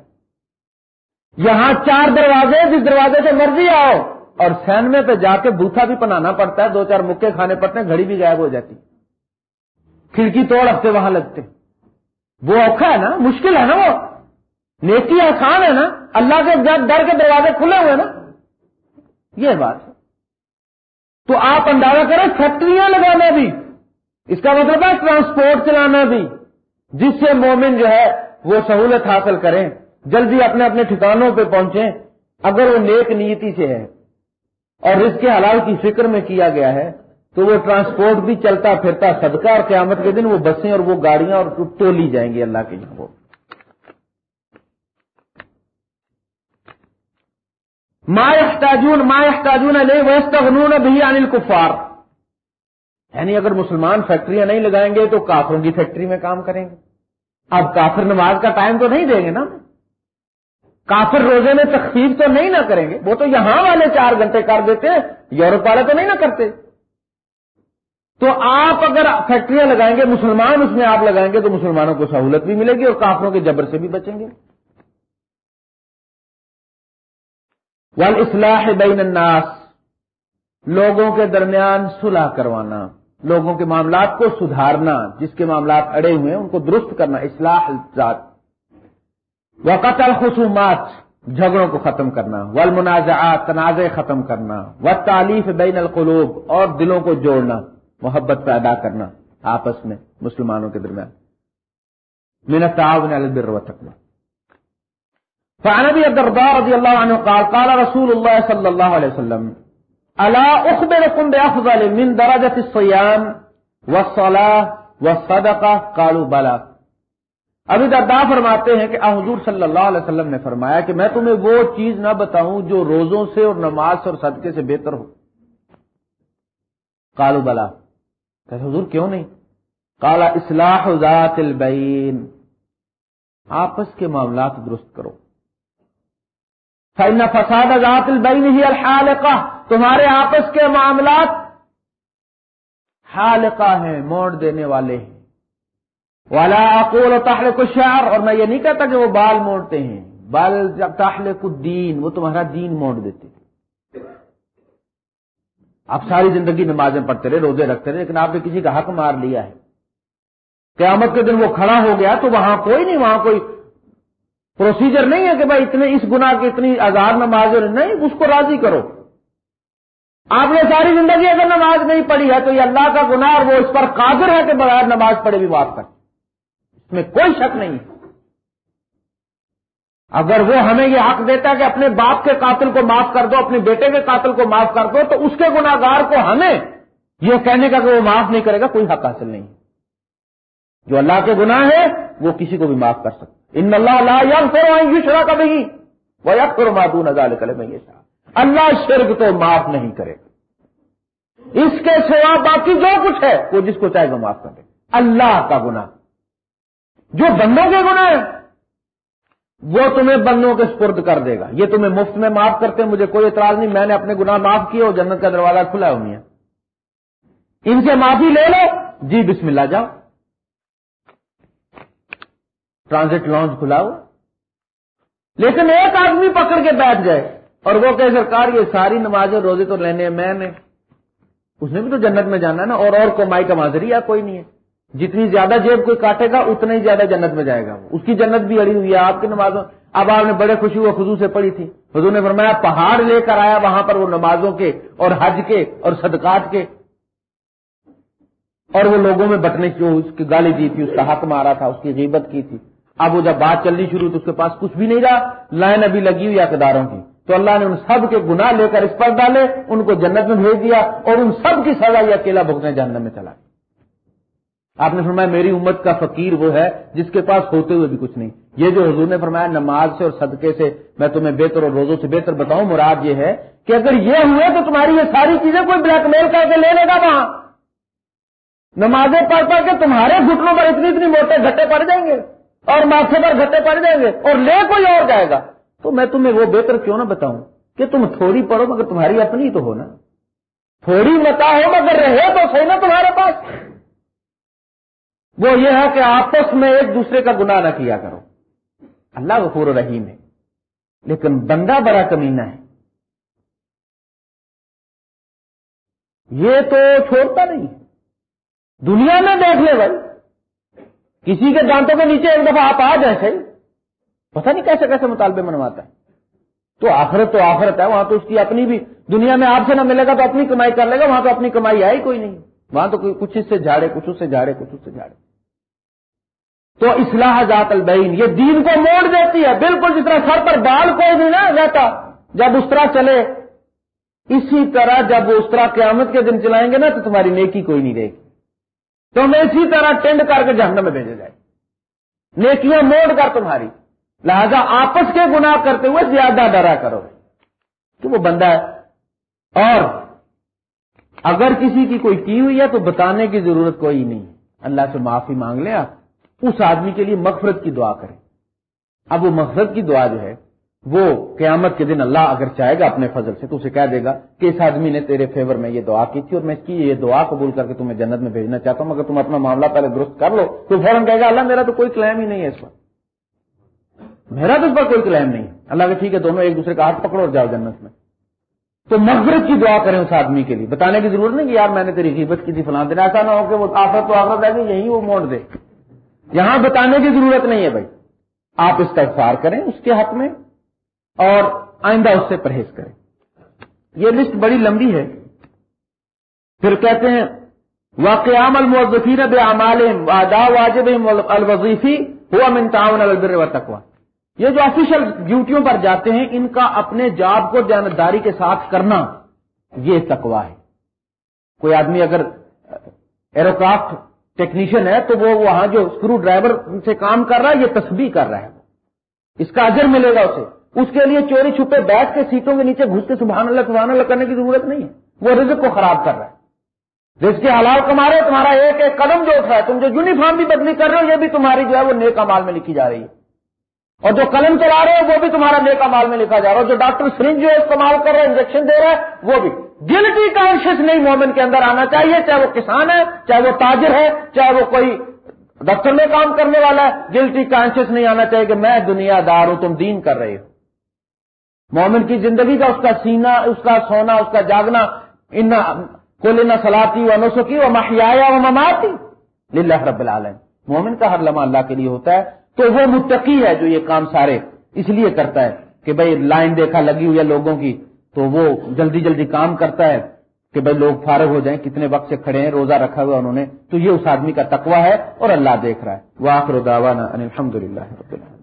Speaker 1: یہاں چار دروازے جس دروازے سے مرضی آؤ۔ اور سینمے پہ جا کے بوتھا بھی پنانا پڑتا ہے، دو چار مکے کھانے پڑتے ہیں، گھڑی بھی غائب ہو جاتی۔ کھڑکی توڑ ہفتے وہاں لگتے۔ وہ اوکھا ہے نا، مشکل ہے نا وہ۔ نیکی آسان ہے نا، اللہ کے ڈر کے دروازے کھلے ہوئے نا۔ یہ بات ہے۔ تو آپ اندازہ کریں، فیکٹریاں لگانا بھی۔ اس کا مطلب ہے ٹرانسپورٹ چلانا بھی۔ جس سے مومن جو ہے وہ سہولت حاصل کریں، جلدی اپنے اپنے ٹھکانوں پہ پہنچیں، اگر وہ نیک نیتی سے ہے اور اس کے حلال کی فکر میں کیا گیا ہے، تو وہ ٹرانسپورٹ بھی چلتا پھرتا صدقہ اور قیامت کے دن وہ بسیں اور وہ گاڑیاں اور ٹولی جائیں گی اللہ کے یہاں وہ ما احتاجون ما احتاجون علیہ ویستغنون بھی عن الکفار یعنی اگر مسلمان فیکٹریاں نہیں لگائیں گے تو کافروں کی فیکٹری میں کام کریں گے۔ اب کافر نماز کا ٹائم تو نہیں دیں گے نا۔ کافر روزے میں تخفیف تو نہیں نہ کریں گے۔ وہ تو یہاں والے چار گھنٹے کر دیتے یورپ والے تو نہیں نہ کرتے۔ تو آپ اگر فیکٹریاں لگائیں گے، مسلمان اس میں آپ لگائیں گے تو مسلمانوں کو سہولت بھی ملے گی اور کافروں کے جبر سے بھی بچیں گے۔ ول اصلاح بین الناس، لوگوں کے درمیان صلح کروانا۔ لوگوں کے معاملات کو سدھارنا، جس کے معاملات اڑے ہوئے ہیں، ان کو درست کرنا، اصلاح ذات۔ وقت الخصومات، جھگڑوں کو ختم کرنا۔ ول منازعات تنازع ختم کرنا۔ و تعلیف بین القلوب، اور دلوں کو جوڑنا، محبت پیدا کرنا۔ آپس میں، مسلمانوں کے درمیان۔ من تعاون البر وتقوى فعن ابي الدرداء رضي الله عنه قال قال رسول الله صلى الله عليه وسلم الا اخبركم بافضل من درجه الصيام والصلاه والصدقه قالوا، بلى. ابھی دردا فرماتے ہیں کہ حضور صلی اللہ علیہ وسلم نے فرمایا کہ میں تمہیں وہ چیز نہ بتاؤں جو روزوں سے اور نماز سے اور صدقے سے بہتر ہو۔ کالو بلا کہ حضور، کیوں نہیں؟ کالا اصلاح ذات البین۔ آپس کے معاملات درست کرو۔ فن فساد ذات البین ہی الحالقہ تمہارے آپس کے معاملات حالقہ ہیں، موڑ دینے والے ہیں۔ والا اقول و الشعر، اور میں یہ نہیں کہتا کہ وہ بال موڑتے ہیں۔ بال جب تاہل الدین وہ تمہارا دین موڑ دیتے آپ ساری زندگی نمازیں پڑھتے رہے، روزے رکھتے رہے، لیکن آپ نے کسی کا حق مار لیا ہے۔ قیامت کے دن وہ کھڑا ہو گیا تو وہاں کوئی نہیں، وہاں کوئی پروسیجر نہیں ہے کہ بھائی اتنے اس گنا کی اتنی آزاد نماز نہیں، اس کو راضی کرو۔ آپ نے ساری زندگی اگر نماز نہیں پڑھی ہے تو یہ اللہ کا گناہ اور وہ اس پر قادر ہے کہ بغیر نماز پڑھے بھی معاف کر اس میں کوئی شک نہیں۔ اگر وہ ہمیں یہ حق دیتا ہے کہ اپنے باپ کے قاتل کو معاف کر دو، اپنے بیٹے کے قاتل کو معاف کر دو، تو اس کے گناگار کو ہمیں یہ کہنے کا کہ وہ معاف نہیں کرے گا، کوئی حق حاصل نہیں۔ جو اللہ کے گناہ ہے، وہ کسی کو بھی معاف کر سکتا ان اللہ یشرا کا بھی وہ یک کرو معدون کرے میں یہ اللہ شرک تو معاف نہیں کرے گا۔ اس کے سوا باقی جو کچھ ہے، وہ جس کو چاہے وہ معاف کر دے۔ اللہ کا گناہ۔ جو بندوں کے گناہ ہے وہ تمہیں بندوں کے سپرد کر دے گا۔ یہ تمہیں مفت میں معاف کرتے مجھے کوئی اعتراض نہیں، میں نے اپنے گناہ معاف کیے اور جنت کا دروازہ کھلا ہے۔ ان سے معافی لے لو۔ جی بسم اللہ، جاؤ۔ ٹرانزٹ لانچ کھلاؤ۔ لیکن ایک آدمی پکڑ کے بیٹھ جائے اور وہ کہ سرکار، یہ ساری نمازیں روزے تو لینے میں نے۔ اس نے بھی تو جنت میں جانا ہے نا، اور اور کمائی کا ماضری کوئی نہیں ہے۔ جتنی زیادہ جیب کوئی کاٹے گا، اتنا ہی زیادہ جنت میں جائے گا اس کی جنت بھی اڑی ہوئی ہے۔ آپ کی نمازوں، اب آپ نے بڑے خوشی ہوئے خزو سے پڑھی تھی۔ حضور نے فرمایا، پہاڑ لے کر آیا وہاں پر وہ نمازوں کے اور حج کے اور صدقات کے۔ اور وہ لوگوں میں بٹنے کی، اس کی گالی دی تھی، اس کا حق مارا تھا، اس کی غیبت کی تھی۔ اب وہ جب بات چلنی شروع تو اس کے پاس کچھ بھی نہیں رہا لائن ابھی لگی ہوئی اقداروں کی۔ تو اللہ نے ان سب کے گناہ لے کر اس پر ڈالے، ان کو جنت میں بھیج دیا اور ان سب کی سزا یہ اکیلا بھگتنے جاننے میں چلا آپ نے فرمایا، میری امت کا فقیر وہ ہے جس کے پاس ہوتے ہوئے بھی کچھ نہیں۔ یہ جو حضور نے فرمایا، نماز سے اور صدقے سے میں تمہیں بہتر اور روزوں سے بہتر بتاؤں، مراد یہ ہے کہ اگر یہ ہوئے تو تمہاری یہ ساری چیزیں کوئی بلیک میل کر کے لے لے گا وہاں۔ نمازیں پڑھ پڑھ کے تمہارے گھٹنوں پر اتنی اتنی موٹے گھٹے پڑ جائیں گے۔ اور ماتھے پر گھٹے پڑ جائیں گے اور لے کوئی اور جائے گا۔ تو میں تمہیں وہ بہتر کیوں نہ بتاؤں کہ تم تھوڑی پڑھو مگر تمہاری اپنی تو ہو نا۔ تھوڑی متا ہو مگر رہے تو صحیح نا تمہارے پاس۔ وہ یہ ہے کہ آپس میں ایک دوسرے کا گناہ نہ کیا کرو۔ اللہ غفور رحیم ہے۔ لیکن بندہ بڑا کمینہ ہے۔ یہ تو چھوڑتا نہیں۔ دنیا میں دیکھ لے بھائی۔ کسی کے دانتوں کے نیچے ایک دفعہ آپ آ جائیں صحیح پتہ نہیں کیسے کیسے مطالبے منواتا ہے۔ تو آخرت تو آخرت ہے، وہاں تو اس کی اپنی بھی دنیا میں آپ سے نہ ملے گا تو اپنی کمائی کر لے گا، وہاں تو اپنی کمائی آئی کوئی نہیں۔ وہاں تو کچھ اس سے جھاڑے، کچھ اس سے جھاڑے، کچھ اس سے جھاڑے۔ تو اصلاح ذات البین، یہ دین کو موڑ دیتی ہے۔ بالکل جس طرح سر پر بال کوئی نہیں نہ رہتا، جب اس طرح چلے، اسی طرح جب وہ اس طرح قیامت کے دن چلائیں گے نا، تو تمہاری نیکی کوئی نہیں رہے گی۔ تو اسی طرح ٹینڈ کر کے جہنم میں بھیجے جائے نیکیاں موڑ کر تمہاری۔ لہذا آپس کے گناہ کرتے ہوئے زیادہ ڈرا کرو۔ تو وہ بندہ ہے۔ اور اگر کسی کی کوئی کی ہوئی ہے تو بتانے کی ضرورت کوئی نہیں۔ اللہ سے معافی مانگ لے آپ۔ اس آدمی کے لیے مغفرت کی دعا کریں۔ اب وہ مغفرت کی دعا جو ہے وہ قیامت کے دن اللہ اگر چاہے گا اپنے فضل سے تو اسے کہہ دے گا کہ اس آدمی نے تیرے فیور میں یہ دعا کی تھی اور میں اس کی یہ دعا قبول کر کے تمہیں جنت میں بھیجنا چاہتا ہوں اگر تم اپنا معاملہ پہلے درست کر لو۔ تو فوراً کہے گا، اللہ، میرا تو کوئی کلیم ہی نہیں ہے اس پر۔ میرا تو اس پر کوئی کلیم نہیں اللہ کہ ٹھیک ہے، دونوں ایک دوسرے کا ہاتھ پکڑو اور جاؤ جنت میں۔ تو مغرب کی دعا کریں اس آدمی کے لیے۔ بتانے کی ضرورت نہیں کہ یار میں نے تیری غیبت کی تھی فلاں دن۔ ایسا نہ ہو کہ وہ آفت تو آفت ہے کہ یہی وہ موڑ دے۔ یہاں بتانے کی ضرورت نہیں ہے بھائی۔ آپ اس کا کریں اس کے حق میں۔ اور آئندہ اس سے پرہیز کریں۔ یہ لسٹ بڑی لمبی ہے۔ پھر کہتے ہیں واقعام الموظفین بے امال وادا واجب الوظیفی ہوا من تعاون البر و تقوا یہ جو آفیشل ڈیوٹیوں پر جاتے ہیں، ان کا اپنے جاب کو جانداری کے ساتھ کرنا، یہ تقوا ہے۔ کوئی آدمی اگر ایروکرافٹ ٹیکنیشین ہے، تو وہ وہاں جو اسکرو ڈرائیور سے کام کر رہا ہے، یہ تصویر کر رہا ہے۔ اس کا اجر ملے گا اسے۔ اس کے لیے چوری چھپے بیٹھ کے سیٹوں کے نیچے گھس کے سبحان اللہ سبحان اللہ کرنے کی ضرورت نہیں ہے۔ وہ رزق کو خراب کر رہا ہے۔ رزق کے حلال کما رہے تمہارا ایک ایک قدم جو اٹھ رہا ہے، تم جو یونیفارم بھی بدلی کر رہے ہو، یہ بھی تمہاری جو ہے وہ نیک مال میں لکھی جا رہی ہے۔ اور جو قلم چلا رہے ہو، وہ بھی تمہارا نیک مال میں لکھا جا رہا ہے۔ جو ڈاکٹر سرنج جو استعمال کر رہے انجیکشن دے رہا ہے، وہ بھی۔ گلٹی کانشیس نہیں مومن کے اندر آنا چاہیے، چاہے وہ کسان ہے، چاہے وہ تاجر ہے، چاہے وہ کوئی دفتر میں کام کرنے والا ہے گلٹی کانشیس نہیں آنا چاہیے کہ میں دنیا دار ہوں، تم دین کر رہے ہو۔ مومن کی زندگی کا اس کا سینا، اس کا سونا، اس کا جاگنا ان کو لینا سلاتی و نسخی و محیا و مماتی للہ رب العالم مومن کا ہر لمحہ اللہ کے لیے ہوتا ہے۔ تو وہ متقی ہے جو یہ کام سارے اس لیے کرتا ہے کہ بھائی لائن دیکھا لگی ہوئی ہے لوگوں کی، تو وہ جلدی جلدی کام کرتا ہے کہ بھائی لوگ فارغ ہو جائیں، کتنے وقت سے کھڑے ہیں، روزہ رکھا ہوا انہوں نے۔ تو یہ اس آدمی کا تقوی ہے اور اللہ دیکھ رہا ہے۔ وہ آخر الحمد للہ